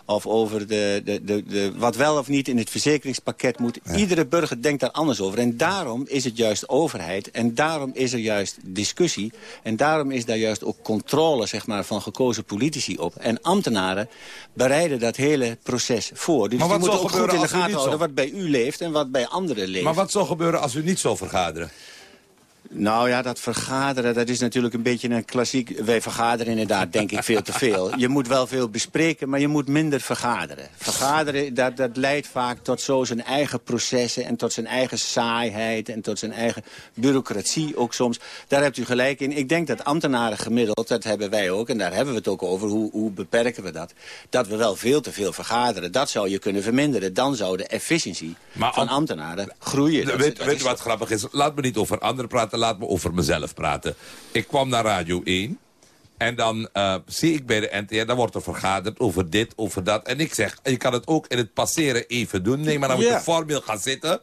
Of over de, de, de, de, wat wel of niet in het verzekeringspakket moet. Iedere burger denkt daar anders over. En daarom is het juist overheid. En daarom is er juist discussie. En daarom is daar juist ook controle zeg maar, van gekozen politici op. En ambtenaren bereiden dat hele proces voor. Dus Maar die wat moeten zou ook goed in de gaten houden zo- wat bij u leeft en wat bij anderen leeft. Maar wat zou gebeuren als u niet zou vergaderen? Nou ja, dat vergaderen, dat is natuurlijk een beetje een klassiek... Wij vergaderen inderdaad, denk ik, veel te veel. Je moet wel veel bespreken, maar je moet minder vergaderen. Vergaderen, dat, dat leidt vaak tot zo zijn eigen processen... en tot zijn eigen saaiheid en tot zijn eigen bureaucratie ook soms. Daar hebt u gelijk in. Ik denk dat ambtenaren gemiddeld, dat hebben wij ook... en daar hebben we het ook over, hoe, hoe beperken we dat... dat we wel veel te veel vergaderen. Dat zou je kunnen verminderen. Dan zou de efficiëntie Maar van am- ambtenaren groeien. Dat- weet dat weet is u wat grappig is? Laat me niet over anderen praten, laat me over mezelf praten. Ik kwam naar Radio 1 en dan eh, zie ik bij de NTR, dan wordt er vergaderd over dit, over dat. En ik zeg, je kan het ook in het passeren even doen. Nee, maar dan moet je formeel gaan zitten.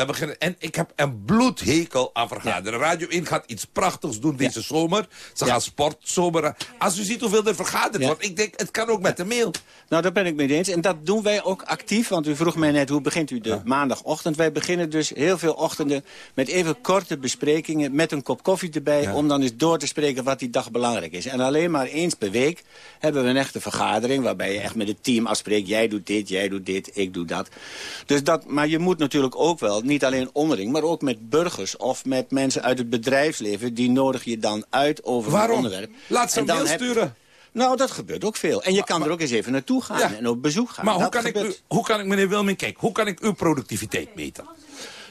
Dan beginnen, en ik heb een bloedhekel aan vergaderen. Radio 1 gaat iets prachtigs doen deze zomer. Ze gaan sportzomer. Als u ziet hoeveel er vergaderd wordt, ik denk, het kan ook met de mail. Nou, daar ben ik mee eens. En dat doen wij ook actief. Want u vroeg mij net, hoe begint u de maandagochtend? Wij beginnen dus heel veel ochtenden met even korte besprekingen... met een kop koffie erbij, om dan eens door te spreken wat die dag belangrijk is. En alleen maar eens per week hebben we een echte vergadering... waarbij je echt met het team afspreekt, jij doet dit, jij doet dit, ik doe dat. Dus dat. Maar je moet natuurlijk ook wel, niet alleen onderling... maar ook met burgers of met mensen uit het bedrijfsleven... die nodig je dan uit over Waarom? een onderwerp. Laat ze En een mail heb- sturen. Nou, dat gebeurt ook veel. En je kan er ook eens even naartoe gaan Ja. en op bezoek gaan. Maar hoe kan, ik, u- hoe kan ik, meneer Wilming, kijk, hoe kan ik uw productiviteit meten?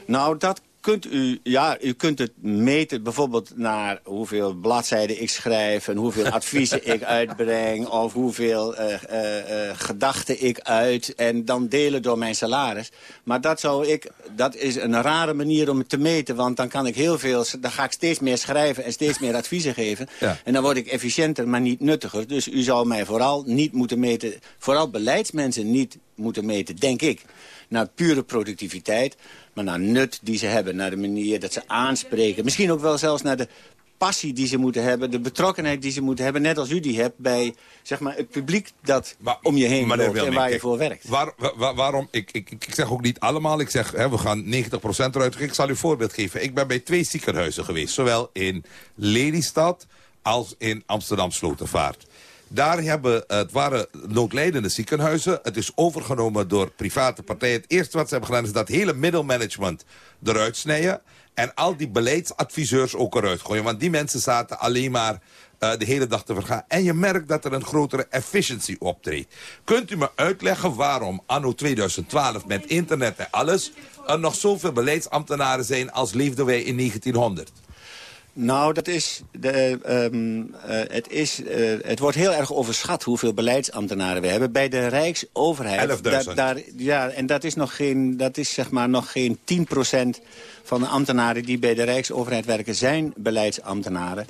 Nou, dat kunt u, ja, u kunt het meten bijvoorbeeld naar hoeveel bladzijden ik schrijf... en hoeveel adviezen ik uitbreng of hoeveel uh, uh, uh, gedachten ik uit... en dan delen door mijn salaris. Maar dat, zou ik, dat is een rare manier om het te meten... want dan, kan ik heel veel, dan ga ik steeds meer schrijven en steeds meer adviezen geven. Ja. En dan word ik efficiënter, maar niet nuttiger. Dus u zou mij vooral niet moeten meten... vooral beleidsmensen niet moeten meten, denk ik naar pure productiviteit, maar naar nut die ze hebben. Naar de manier dat ze aanspreken. Misschien ook wel zelfs naar de passie die ze moeten hebben, de betrokkenheid die ze moeten hebben, net als u die hebt bij zeg maar, het publiek dat om je heen loopt en waar je voor werkt. waar- wa- waarom? Ik, ik, ik zeg ook niet allemaal. Ik zeg, hè, we gaan 90% eruit. Ik zal u een voorbeeld geven. Ik ben bij twee ziekenhuizen geweest. Zowel in Lelystad als in Amsterdam Slotervaart. Daar hebben, eh, het waren noodlijdende ziekenhuizen. Het is overgenomen door private partijen. Het eerste wat ze hebben gedaan is dat hele middelmanagement eruit snijden. En al die beleidsadviseurs ook eruit gooien. Want die mensen zaten alleen maar eh, de hele dag te vergaan. En je merkt dat er een grotere efficiency optreedt. Kunt u me uitleggen waarom anno 2012 met internet en alles... er nog zoveel beleidsambtenaren zijn als leefden wij in 1900? Nou, dat is, de, ehm, eh, het, is eh, het wordt heel erg overschat hoeveel beleidsambtenaren we hebben. Bij de Rijksoverheid... 11.000. daar- daar, ja, en dat is, nog geen, dat is zeg maar nog geen 10% van de ambtenaren die bij de Rijksoverheid werken... zijn beleidsambtenaren.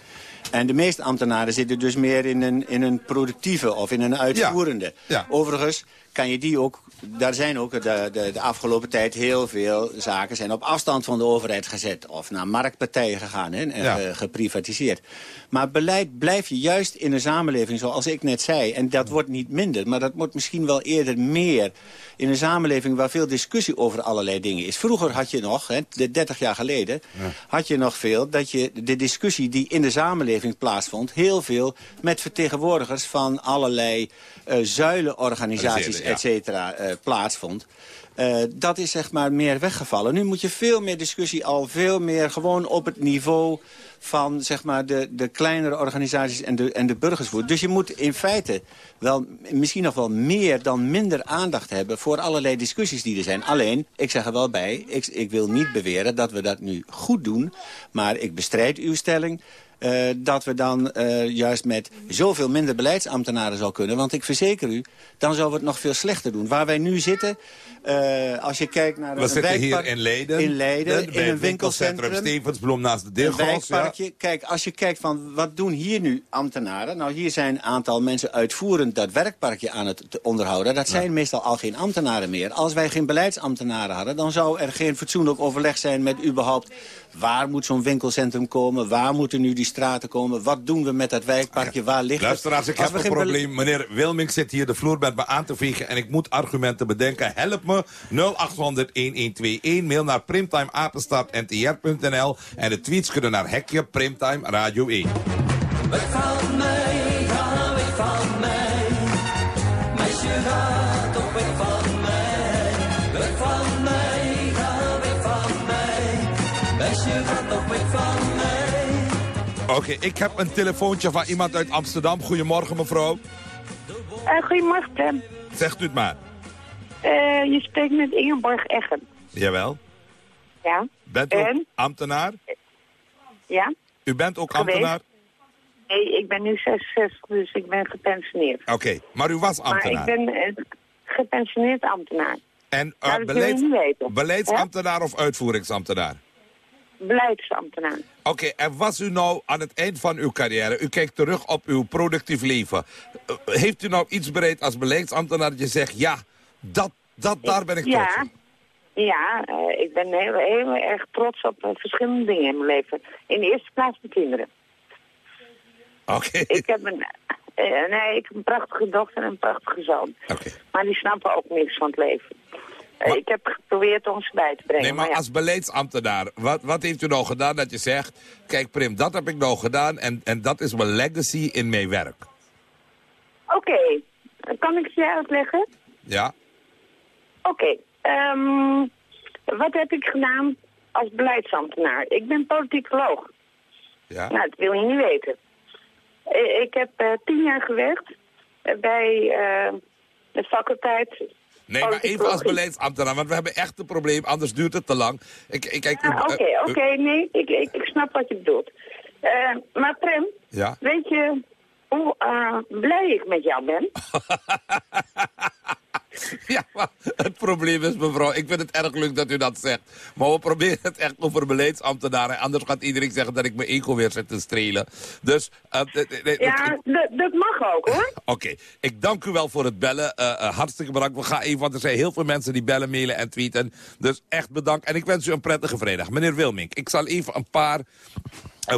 En de meeste ambtenaren zitten dus meer in een, in een productieve of in een uitvoerende. Ja. Overigens kan je die ook... Daar zijn ook de, de, de afgelopen tijd heel veel zaken zijn op afstand van de overheid gezet. Of naar marktpartijen gegaan hè, en Ja. ge- geprivatiseerd. Maar beleid blijf je juist in een samenleving zoals ik net zei. En dat wordt niet minder, maar dat wordt misschien wel eerder meer. In een samenleving waar veel discussie over allerlei dingen is. Vroeger had je nog, hè, de 30 jaar geleden, had je nog veel... dat je de discussie die in de samenleving plaatsvond... heel veel met vertegenwoordigers van allerlei eh zuilenorganisaties. Et cetera, eh, plaatsvond. Eh, dat is zeg maar meer weggevallen. Nu moet je veel meer discussie al veel meer gewoon op het niveau van zeg maar, de, de kleinere organisaties en de, en de burgers voeren. Dus je moet in feite wel, misschien nog wel meer dan minder aandacht hebben... voor allerlei discussies die er zijn. Alleen, ik zeg er wel bij, ik, ik wil niet beweren dat we dat nu goed doen... maar ik bestrijd uw stelling... eh, dat we dan eh, juist met zoveel minder beleidsambtenaren zou kunnen. Want ik verzeker u, dan zouden we het nog veel slechter doen. Waar wij nu zitten, eh, als je kijkt naar We een zitten hier in Leiden. in Leiden, in een winkelcentrum. Stevensbloem naast de Een Deelgos. Ja. wijkparkje. Kijk, als je kijkt van wat doen hier nu ambtenaren? Nou, hier zijn een aantal mensen uitvoerend dat werkparkje aan het onderhouden. Dat zijn meestal al geen ambtenaren meer. Als wij geen beleidsambtenaren hadden, dan zou er geen fatsoenlijk overleg zijn met überhaupt... waar moet zo'n winkelcentrum komen? Waar moeten nu die straten komen? Wat doen we met dat wijkparkje? Waar ligt Luisteraars, het? ik heb we een probleem. Meneer Wilming zit hier de vloer met me aan te vegen... en ik moet argumenten bedenken. Help me. 0800-1121. Mail naar primtimeapenstaartntr.nl. En de tweets kunnen naar Hekje Primtime Radio 1. Oké, ik heb een telefoontje van iemand uit Amsterdam. Goedemorgen, mevrouw. Eh, goedemorgen. Zegt u het maar. Eh, je spreekt met Ingeborg Eggen. Jawel. Ja. Bent u En? ambtenaar? Ja? U bent ook Geweest. ambtenaar? Nee, ik ben nu 66, dus ik ben gepensioneerd. Oké, maar u was ambtenaar. Maar ik ben eh, gepensioneerd ambtenaar. En uh, Nou, weten. beleidsambtenaar of uitvoeringsambtenaar? Beleidsambtenaar. Oké, en was u nou aan het eind van uw carrière, u kijkt terug op uw productief leven. eh, heeft u nou iets bereikt als beleidsambtenaar dat je zegt, ja, dat, dat, daar ben ik trots ja. op? Ja, eh, ik ben heel, heel erg trots op eh, verschillende dingen in mijn leven. In de eerste plaats mijn kinderen. Oké. Ik heb een, nee, ik heb een prachtige dochter en een prachtige zoon. Maar die snappen ook niks van het leven. Ik heb geprobeerd om ze bij te brengen. Nee, maar ja. als beleidsambtenaar, wat, wat heeft u nou gedaan dat je zegt... kijk Prim, dat heb ik nou gedaan en, en dat is mijn legacy in mijn werk. Oké, kan ik je uitleggen? Ja? Oké, ehm, wat heb ik gedaan als beleidsambtenaar? Ik ben politicoloog. Ja. Nou, dat wil je niet weten. Eh, Ik heb eh, tien jaar gewerkt eh, bij de faculteit Nee, maar even als beleidsambtenaar, want we hebben echt een probleem, anders duurt het te lang. Ik, ik, kijk, Oké, eh, oké, nee, ik, ik, ik snap wat je bedoelt. Eh, maar Prem, Ja. weet je hoe eh, blij ik met jou ben? Ja, maar het probleem is, mevrouw, ik vind het erg leuk dat u dat zegt. Maar we proberen het echt over beleidsambtenaren. Anders gaat iedereen zeggen dat ik mijn ego weer zit te strelen. Dus... eh, d- d- Ja, dat mag ook hoor. Oké, ik dank u wel voor het bellen. Eh, eh, hartstikke bedankt. We gaan even, want er zijn heel veel mensen die bellen, mailen en tweeten. Dus echt bedankt. En ik wens u een prettige vrijdag. Meneer Wilmink, ik zal even een paar eh,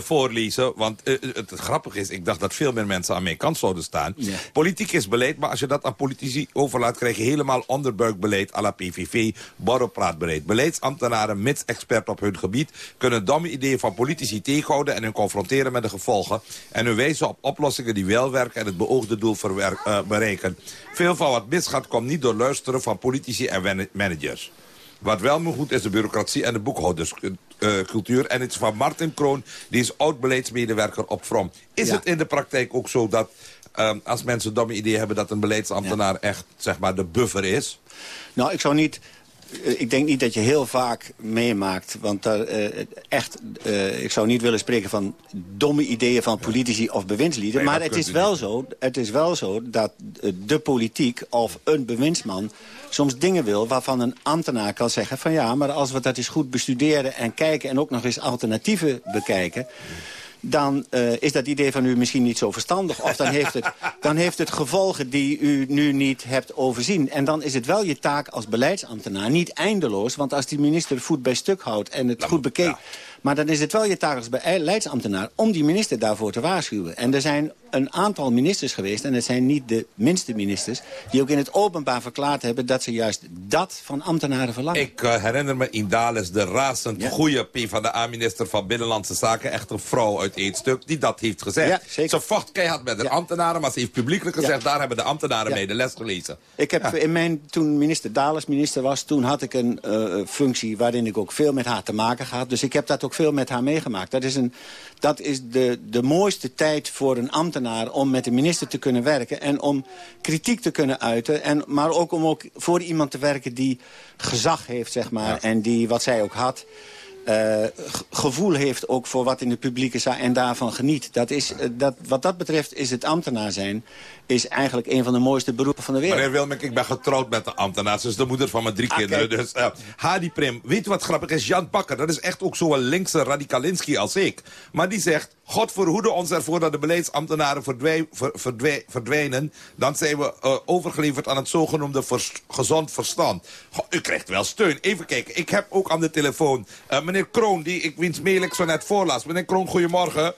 voorlezen. Want eh, het, het grappige is, ik dacht dat veel meer mensen aan mijn kant zouden staan. Politiek is beleid, maar als je dat aan politici overlaat... krijg je helemaal onderbuikbeleid à la PVV, borrelpraatbeleid. Beleidsambtenaren, mits expert op hun gebied... kunnen domme ideeën van politici tegenhouden en hun confronteren met de gevolgen... en hun wijzen op oplossingen die wel werken en het beoogde doel eh, bereiken. Veel van wat misgaat komt niet door luisteren van politici en managers. Wat wel moet goed is de bureaucratie en de boekhouderscultuur. en het is van Martin Kroon, die is oud-beleidsmedewerker op From. Is Ja. het in de praktijk ook zo dat ehm, als mensen domme ideeën hebben... dat een beleidsambtenaar echt zeg maar, de buffer is? Nou, ik zou niet... eh, Ik denk niet dat je heel vaak meemaakt, want daar, eh, echt, eh, ik zou niet willen spreken van domme ideeën van politici of bewindslieden. Nee, maar het is, wel zo, het is wel zo dat eh, de politiek of een bewindsman soms dingen wil waarvan een ambtenaar kan zeggen van ja, maar als we dat eens goed bestuderen en kijken en ook nog eens alternatieven bekijken dan eh, is dat idee van u misschien niet zo verstandig. Of dan heeft, het, dan heeft het gevolgen die u nu niet hebt overzien. En dan is het wel je taak als beleidsambtenaar niet eindeloos. Want als die minister voet bij stuk houdt en het goed bekeek... Maar dan is het wel je taak als beleidsambtenaar om die minister daarvoor te waarschuwen. En er zijn een aantal ministers geweest, en het zijn niet de minste ministers... die ook in het openbaar verklaard hebben dat ze juist dat van ambtenaren verlangen. Ik eh, herinner me Indales, de razend goede PvdA-minister van Binnenlandse Zaken. Echt een vrouw uit één stuk die dat heeft gezegd. Ze vocht keihard met de ambtenaren, maar ze heeft publiekelijk gezegd... daar hebben de ambtenaren mee de les gelezen. Ik heb in mijn, toen minister Dales minister was, toen had ik een eh, functie waarin ik ook veel met haar te maken had. Dus ik heb dat ook veel met haar meegemaakt. Dat is, een, dat is de, de mooiste tijd voor een ambtenaar om met de minister te kunnen werken. En om kritiek te kunnen uiten. En, maar ook om ook voor iemand te werken die gezag heeft, zeg maar. En die, wat zij ook had... eh, gevoel heeft ook voor wat in de publieke zaak en daarvan geniet. Dat is, eh, dat, wat dat betreft is het ambtenaar zijn is eigenlijk een van de mooiste beroepen van de wereld. Meneer Wilmink, ik ben getrouwd met de ambtenaar. Ze is de moeder van mijn drie Ah, kinderen. kijk. Dus, eh, Hadi Prim, weet u wat grappig is? Jan Bakker, dat is echt ook zo'n linkse radicalinski als ik. Maar die zegt, God verhoede ons ervoor dat de beleidsambtenaren verdwij- ver- verdwij- verdwijnen. Dan zijn we eh, overgeleverd aan het zogenoemde vers- gezond verstand. Goh, u krijgt wel steun. Even kijken, ik heb ook aan de telefoon eh, meneer Kroon, die ik wiens mail ik zo net voorlas. Meneer Kroon, goedemorgen.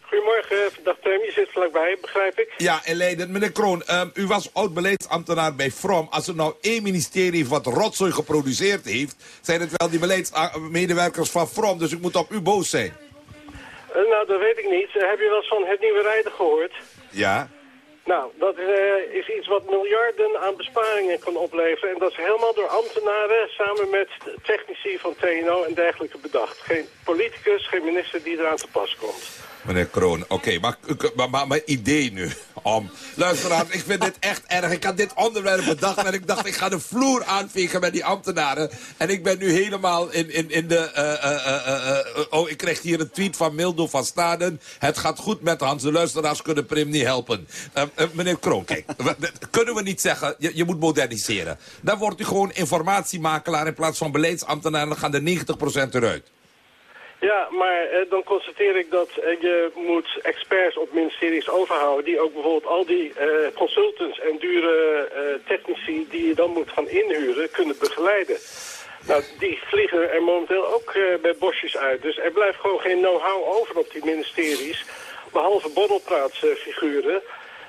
Goedemorgen, dag Tim. Je zit vlakbij, begrijp ik? Ja, in Leiden. Meneer Kroon, ehm, u was oud-beleidsambtenaar bij From. Als er nou één ministerie wat rotzooi geproduceerd heeft... zijn het wel die beleidsmedewerkers van From. Dus ik moet op u boos zijn. Eh, nou, dat weet ik niet. Eh, heb je wel eens van het nieuwe rijden gehoord? Ja? Nou, dat eh, is iets wat miljarden aan besparingen kan opleveren. En dat is helemaal door ambtenaren samen met technici van TNO en dergelijke bedacht. Geen politicus, geen minister die eraan te pas komt. Meneer Kroon, oké, maar, maar, maar mijn idee nu om... Luisteraars, ik vind dit echt erg. Ik had dit onderwerp bedacht en ik dacht, ik ga de vloer aanvegen met die ambtenaren. En ik ben nu helemaal in, in, in de... eh, eh, eh, oh, ik kreeg hier een tweet van Mildo van Staden. Het gaat goed met Hans, de luisteraars kunnen Prim niet helpen. Meneer Kroon, kijk, kunnen we niet zeggen, je, je moet moderniseren. Dan wordt u gewoon informatiemakelaar in plaats van beleidsambtenaar... en dan gaan er 90% eruit. Ja, maar eh, dan constateer ik dat eh, je moet experts op ministeries overhouden... die ook bijvoorbeeld al die eh, consultants en dure eh, technici die je dan moet gaan inhuren kunnen begeleiden. Nou, die vliegen er momenteel ook bij bosjes uit. Dus er blijft gewoon geen know-how over op die ministeries. Behalve borrelpraatsfiguren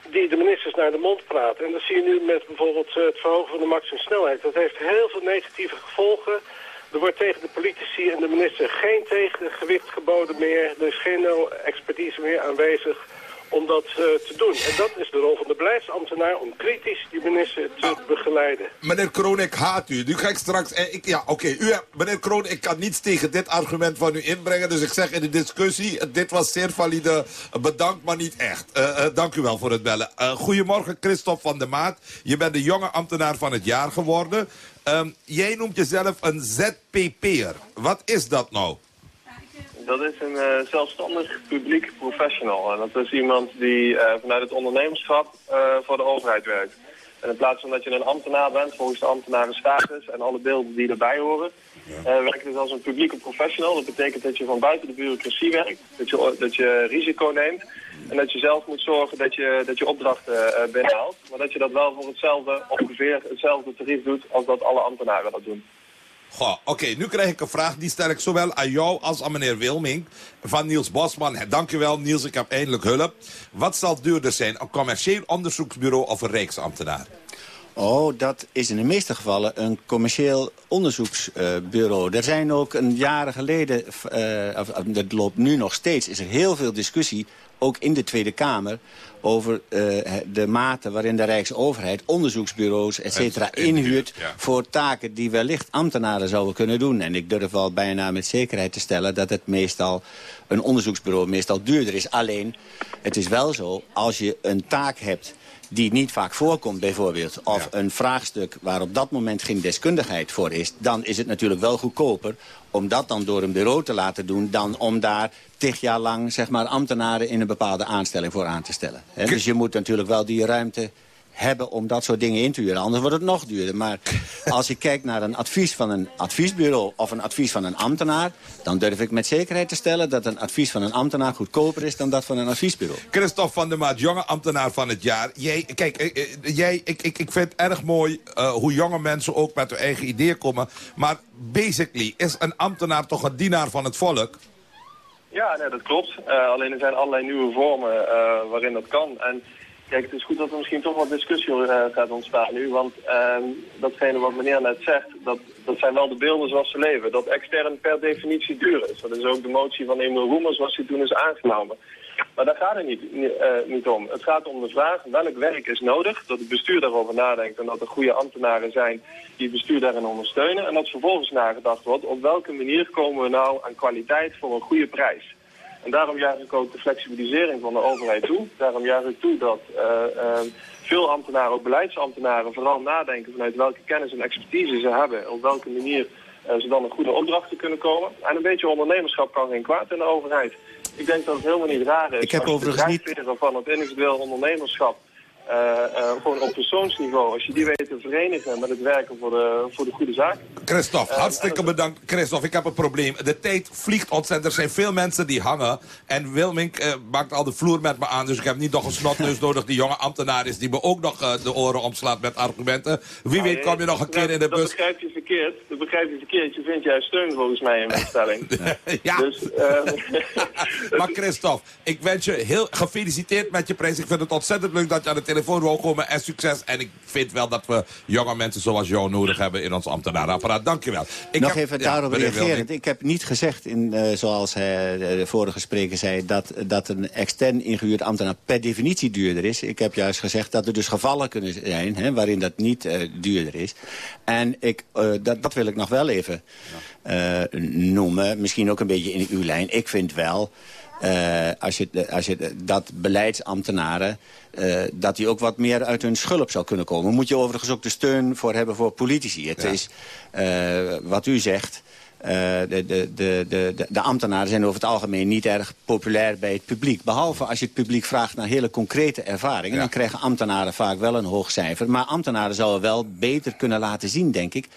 die de ministers naar de mond praten. En dat zie je nu met bijvoorbeeld het verhogen van de maximumsnelheid. Dat heeft heel veel negatieve gevolgen. Er wordt tegen de politici en de minister geen tegengewicht geboden meer. Er is geen eh, expertise meer aanwezig om dat eh, te doen. En dat is de rol van de beleidsambtenaar om kritisch die minister te begeleiden. Meneer Kroon, ik haat u. Nu ga ik straks... eh, Ik, ja, oké. u Meneer Kroon, ik kan niets tegen dit argument van u inbrengen. Dus ik zeg in de discussie, dit was zeer valide. Bedankt, maar niet echt. Dank u wel voor het bellen. Goedemorgen, Christophe van der Maat. Je bent de jonge ambtenaar van het jaar geworden. Ehm, jij noemt jezelf een ZPP'er. Wat is dat nou? Dat is een eh, zelfstandig publiek professional. En dat is iemand die eh, vanuit het ondernemerschap eh, voor de overheid werkt. En in plaats van dat je een ambtenaar bent volgens de ambtenarenstatus en alle beelden die erbij horen, eh werk je dus als een publieke professional. Dat betekent dat je van buiten de bureaucratie werkt, dat je, dat je risico neemt en dat je zelf moet zorgen dat je, dat je opdrachten eh, binnenhaalt. Maar dat je dat wel voor hetzelfde, ongeveer hetzelfde tarief doet als dat alle ambtenaren dat doen. Goh, oké, nu krijg ik een vraag. Die stel ik zowel aan jou als aan meneer Wilming van Niels Bosman. Dankjewel Niels, ik heb eindelijk hulp. Wat zal duurder zijn, een commercieel onderzoeksbureau of een rijksambtenaar? Oh, dat is in de meeste gevallen een commercieel onderzoeksbureau. er zijn ook een jaren geleden, eh, of, dat loopt nu nog steeds, is er heel veel discussie, ook in de Tweede Kamer, over eh, de mate waarin de Rijksoverheid onderzoeksbureaus, et cetera, inhuurt, inhuurt ja. voor taken die wellicht ambtenaren zouden kunnen doen. En ik durf al bijna met zekerheid te stellen dat het meestal een onderzoeksbureau meestal duurder is. Alleen, het is wel zo, als je een taak hebt die niet vaak voorkomt bijvoorbeeld... of een vraagstuk waar op dat moment geen deskundigheid voor is... dan is het natuurlijk wel goedkoper om dat dan door een bureau te laten doen... dan om daar tig jaar lang zeg maar, ambtenaren in een bepaalde aanstelling voor aan te stellen. Dus je moet natuurlijk wel die ruimte hebben om dat soort dingen in te huren. Anders wordt het nog duurder. Maar als je kijkt naar een advies van een adviesbureau of een advies van een ambtenaar... dan durf ik met zekerheid te stellen dat een advies van een ambtenaar goedkoper is dan dat van een adviesbureau. Christophe van der Maat, jonge ambtenaar van het jaar. Jij, kijk, eh, eh, jij, ik, ik, ik vind het erg mooi eh, hoe jonge mensen ook met hun eigen ideeën komen. Maar basically is een ambtenaar toch een dienaar van het volk? Ja, nee, dat klopt. Eh, alleen er zijn allerlei nieuwe vormen eh, waarin dat kan. En kijk, het is goed dat er misschien toch wat discussie eh, gaat ontstaan nu. Want ehm, datgene wat meneer net zegt, dat, dat zijn wel de beelden zoals ze leven. Dat extern per definitie duur is. Dat is ook de motie van Emil Roemer zoals die toen is aangenomen. Maar daar gaat het niet, eh, niet om. Het gaat om de vraag welk werk is nodig, dat het bestuur daarover nadenkt en dat er goede ambtenaren zijn die het bestuur daarin ondersteunen. En dat vervolgens nagedacht wordt op welke manier komen we nou aan kwaliteit voor een goede prijs. En daarom juich ik ook de flexibilisering van de overheid toe. Daarom juich ik toe dat eh, eh, veel ambtenaren, ook beleidsambtenaren, vooral nadenken vanuit welke kennis en expertise ze hebben. Op welke manier eh, ze dan een goede opdrachten kunnen komen. En een beetje ondernemerschap kan geen kwaad in de overheid. Ik denk dat het helemaal niet raar is. Ik heb overigens niet- van het individueel ondernemerschap gewoon op persoonsniveau, als je die weet te verenigen met het werken voor de, voor de goede zaak. Christophe, hartstikke bedankt. Christophe, ik heb een probleem. De tijd vliegt ontzettend. Er zijn veel mensen die hangen. En Wilmink eh, maakt al de vloer met me aan. Dus ik heb niet nog een snotneus nodig die jonge ambtenaar is... die me ook nog eh, de oren omslaat met argumenten. Wie weet kom je nog een keer in de Dat bus. begrijp je verkeerd. Dat begrijp je verkeerd. Je vindt juist steun volgens mij in mijn stelling. ja. Dus, eh, Maar Christophe, ik wens je heel gefeliciteerd met je prijs. Ik vind het ontzettend leuk dat je aan de telefoon komen. En succes. En ik vind wel dat we jonge mensen zoals jou nodig hebben in ons ambtenarenapparaat. Dankjewel. Ik Nog heb- even ja, daarop reagerend. Wilming. Ik heb niet gezegd, in, eh, zoals eh, de vorige spreker zei... Dat, dat een extern ingehuurd ambtenaar per definitie duurder is. Ik heb juist gezegd dat er dus gevallen kunnen zijn... Hè, waarin dat niet eh, duurder is. En ik, dat, dat wil ik nog wel even noemen. Misschien ook een beetje in uw lijn. Ik vind wel... eh, als je, als je dat beleidsambtenaren... eh, dat die ook wat meer uit hun schulp zou kunnen komen. Moet je overigens ook de steun voor hebben voor politici. Het is eh, wat u zegt... eh, de, de, de, de, de ambtenaren zijn over het algemeen niet erg populair bij het publiek. Behalve als je het publiek vraagt naar hele concrete ervaringen. Dan krijgen ambtenaren vaak wel een hoog cijfer. Maar ambtenaren zouden wel beter kunnen laten zien, denk ik...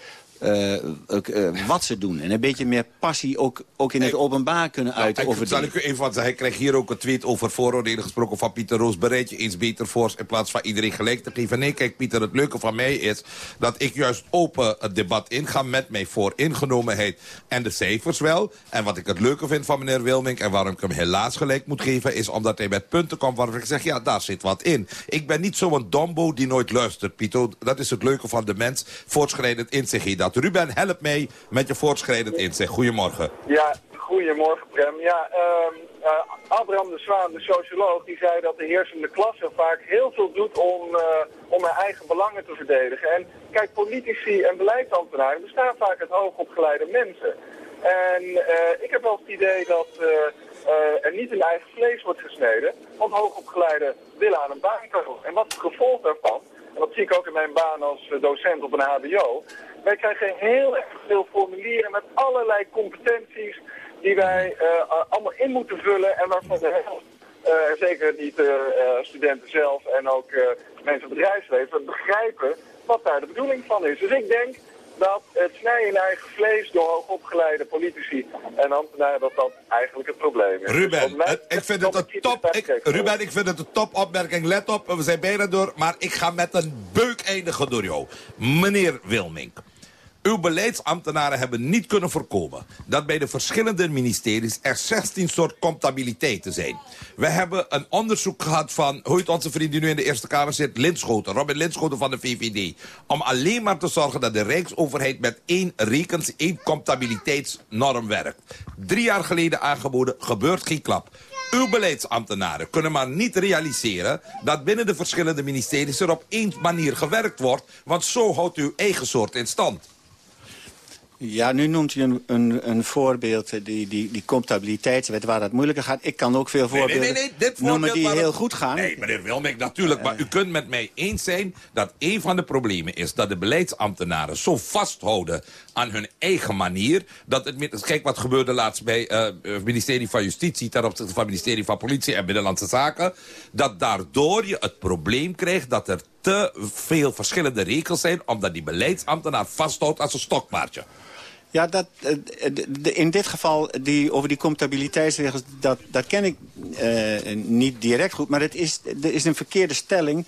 eh, eh, wat ze doen. En een beetje meer passie ook, ook in het openbaar kunnen Nou, uiten over zal ik u even wat zeggen. Ik krijg hier ook een tweet over vooroordelen gesproken van Pieter Roos. Bereid je eens beter voor in plaats van iedereen gelijk te geven. Nee, kijk Pieter, het leuke van mij is dat ik juist open het debat inga met mijn vooringenomenheid en de cijfers wel. En wat ik het leuke vind van meneer Wilming en waarom ik hem helaas gelijk moet geven... is omdat hij met punten komt waarvan ik zeg, ja, daar zit wat in. Ik ben niet zo'n dombo die nooit luistert, Pieter. Dat is het leuke van de mens. Voortschrijdend inzicht. Ruben, help mij met je voortschrijdend inzicht. Goedemorgen. Ja, goedemorgen, Prem. Ja, ehm, eh, Abraham de Zwaan, de socioloog, die zei dat de heersende klasse vaak heel veel doet om, eh, om haar eigen belangen te verdedigen. En kijk, politici en beleidsambtenaren bestaan vaak uit hoogopgeleide mensen. En eh, ik heb wel het idee dat er niet in eigen vlees wordt gesneden, want hoogopgeleiden willen aan een baan komen. En wat het gevolg daarvan, en dat zie ik ook in mijn baan als docent op een hbo, wij krijgen heel erg veel formulieren met allerlei competenties die wij uh, allemaal in moeten vullen en waarvan de helft, uh, zeker niet de studenten zelf en ook mensen van het bedrijfsleven, begrijpen wat daar de bedoeling van is. Dus ik denk dat het snijden in eigen vlees door hoogopgeleide politici en ambtenaren, dat dat eigenlijk het probleem is. Ruben, dus ik vind het een top, ik, Ruben, ik vind het een topopmerking. Let op, we zijn bijna door, maar ik ga met een beuk eindigen door jou. Meneer Wilmink. Uw beleidsambtenaren hebben niet kunnen voorkomen... dat bij de verschillende ministeries er 16 soort comptabiliteiten zijn. We hebben een onderzoek gehad van, hoe heet onze vriend die nu in de Eerste Kamer zit... Linschoten, Robin Linschoten van de VVD. Om alleen maar te zorgen dat de Rijksoverheid met één rekens, één comptabiliteitsnorm werkt. Drie jaar geleden aangeboden, gebeurt geen klap. Uw beleidsambtenaren kunnen maar niet realiseren... dat binnen de verschillende ministeries er op één manier gewerkt wordt... want zo houdt uw eigen soort in stand. Ja, nu noemt u een, een, een voorbeeld, eh, die, die, die comptabiliteitswet, waar het moeilijker gaat. Ik kan ook veel voorbeelden nee, nee, nee, noemen die heel goed gaan. Nee, meneer Wilmink, natuurlijk. maar u kunt met mij eens zijn dat een van de problemen is... dat de beleidsambtenaren zo vasthouden aan hun eigen manier. Dat het, kijk wat gebeurde laatst bij uh, het ministerie van Justitie... ten opzichte van het ministerie van Politie en Binnenlandse Zaken. Dat daardoor je het probleem krijgt dat er te veel verschillende regels zijn... omdat die beleidsambtenaar vasthoudt als een stokpaardje. Ja, dat, eh, in dit geval die, over die comptabiliteitsregels, dat, dat ken ik uh, niet direct goed. Maar het is, er is een verkeerde stelling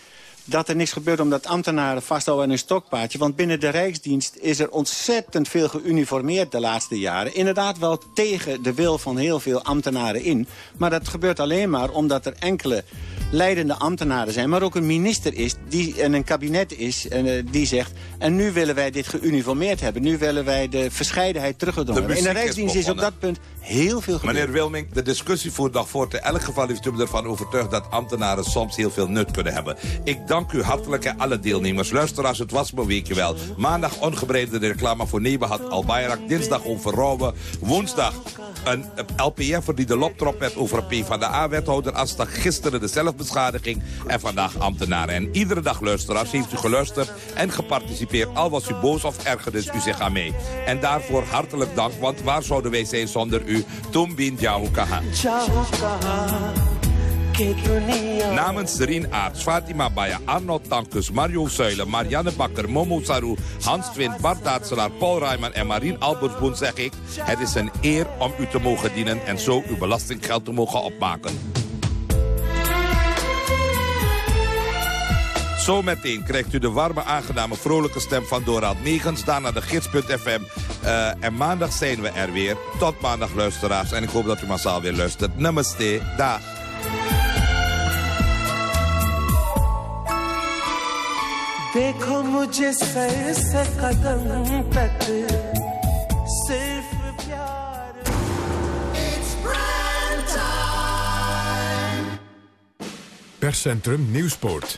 dat er niks gebeurt omdat ambtenaren vasthouden aan een stokpaardje. Want binnen de Rijksdienst is er ontzettend veel geuniformeerd de laatste jaren. Inderdaad wel tegen de wil van heel veel ambtenaren in. Maar dat gebeurt alleen maar omdat er enkele leidende ambtenaren zijn... maar ook een minister is die, en een kabinet is en, uh, die zegt... en nu willen wij dit geuniformeerd hebben. Nu willen wij de verscheidenheid teruggedrongen. In de Rijksdienst is, is op dat punt heel veel gebeurd. Meneer Wilming, de discussie voert dag voort. In elk geval heeft u ervan overtuigd dat ambtenaren soms heel veel nut kunnen hebben. Ik dank u hartelijk en alle deelnemers. Luisteraars, het was mijn weekje wel. Maandag ongebreide reclame voor Nebahat Albayrak. Dinsdag over Rouwen. Woensdag een LPF die de loptrop werd over P van de A-wethouder. Asdag gisteren de zelfbeschadiging. En vandaag ambtenaren. En iedere dag luisteraars heeft u geluisterd en geparticipeerd. Al was u boos of ergerde u zich aan mee. En daarvoor hartelijk dank, want waar zouden wij zijn zonder u? Tumbin Jahu Kaha. Namens Serien Aarts, Fatima Baya, Arnold Tankus, Mario Zuilen, Marianne Bakker, Momo Saru, Hans Twint, Bart Daatselaar, Paul Rijman en Marien Albertsboen zeg ik... het is een eer om u te mogen dienen en zo uw belastinggeld te mogen opmaken. Zometeen krijgt u de warme, aangename, vrolijke stem van Dorald Megens. Daarna de gids.fm. Uh, en maandag zijn we er weer. Tot maandag, luisteraars. En ik hoop dat u massaal weer luistert. Namaste. Dag. देखो मुझे सर से कदम तक सिर्फ प्यार It's brand time. Perscentrum Nieuwspoort.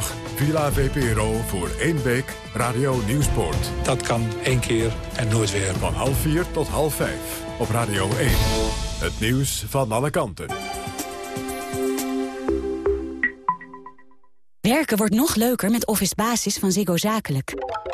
Villa VPRO voor één week Radio Nieuwsport. Dat kan één keer en nooit weer. Van half vier tot half vijf op Radio 1. Het nieuws van alle kanten. Werken wordt nog leuker met Office Basis van Ziggo Zakelijk.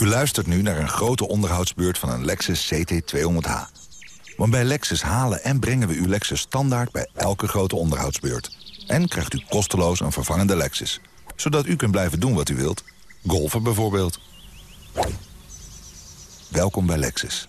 U luistert nu naar een grote onderhoudsbeurt van een Lexus CT200H. Want bij Lexus halen en brengen we uw Lexus standaard bij elke grote onderhoudsbeurt. En krijgt u kosteloos een vervangende Lexus. Zodat u kunt blijven doen wat u wilt. Golfen bijvoorbeeld. Welkom bij Lexus.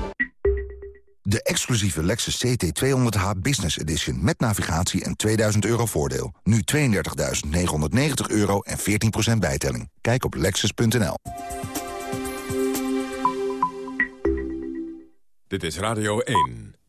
De exclusieve Lexus CT200H Business Edition met navigatie en 2000 euro voordeel. Nu 32.990 euro en 14% bijtelling. Kijk op lexus.nl. Dit is Radio 1.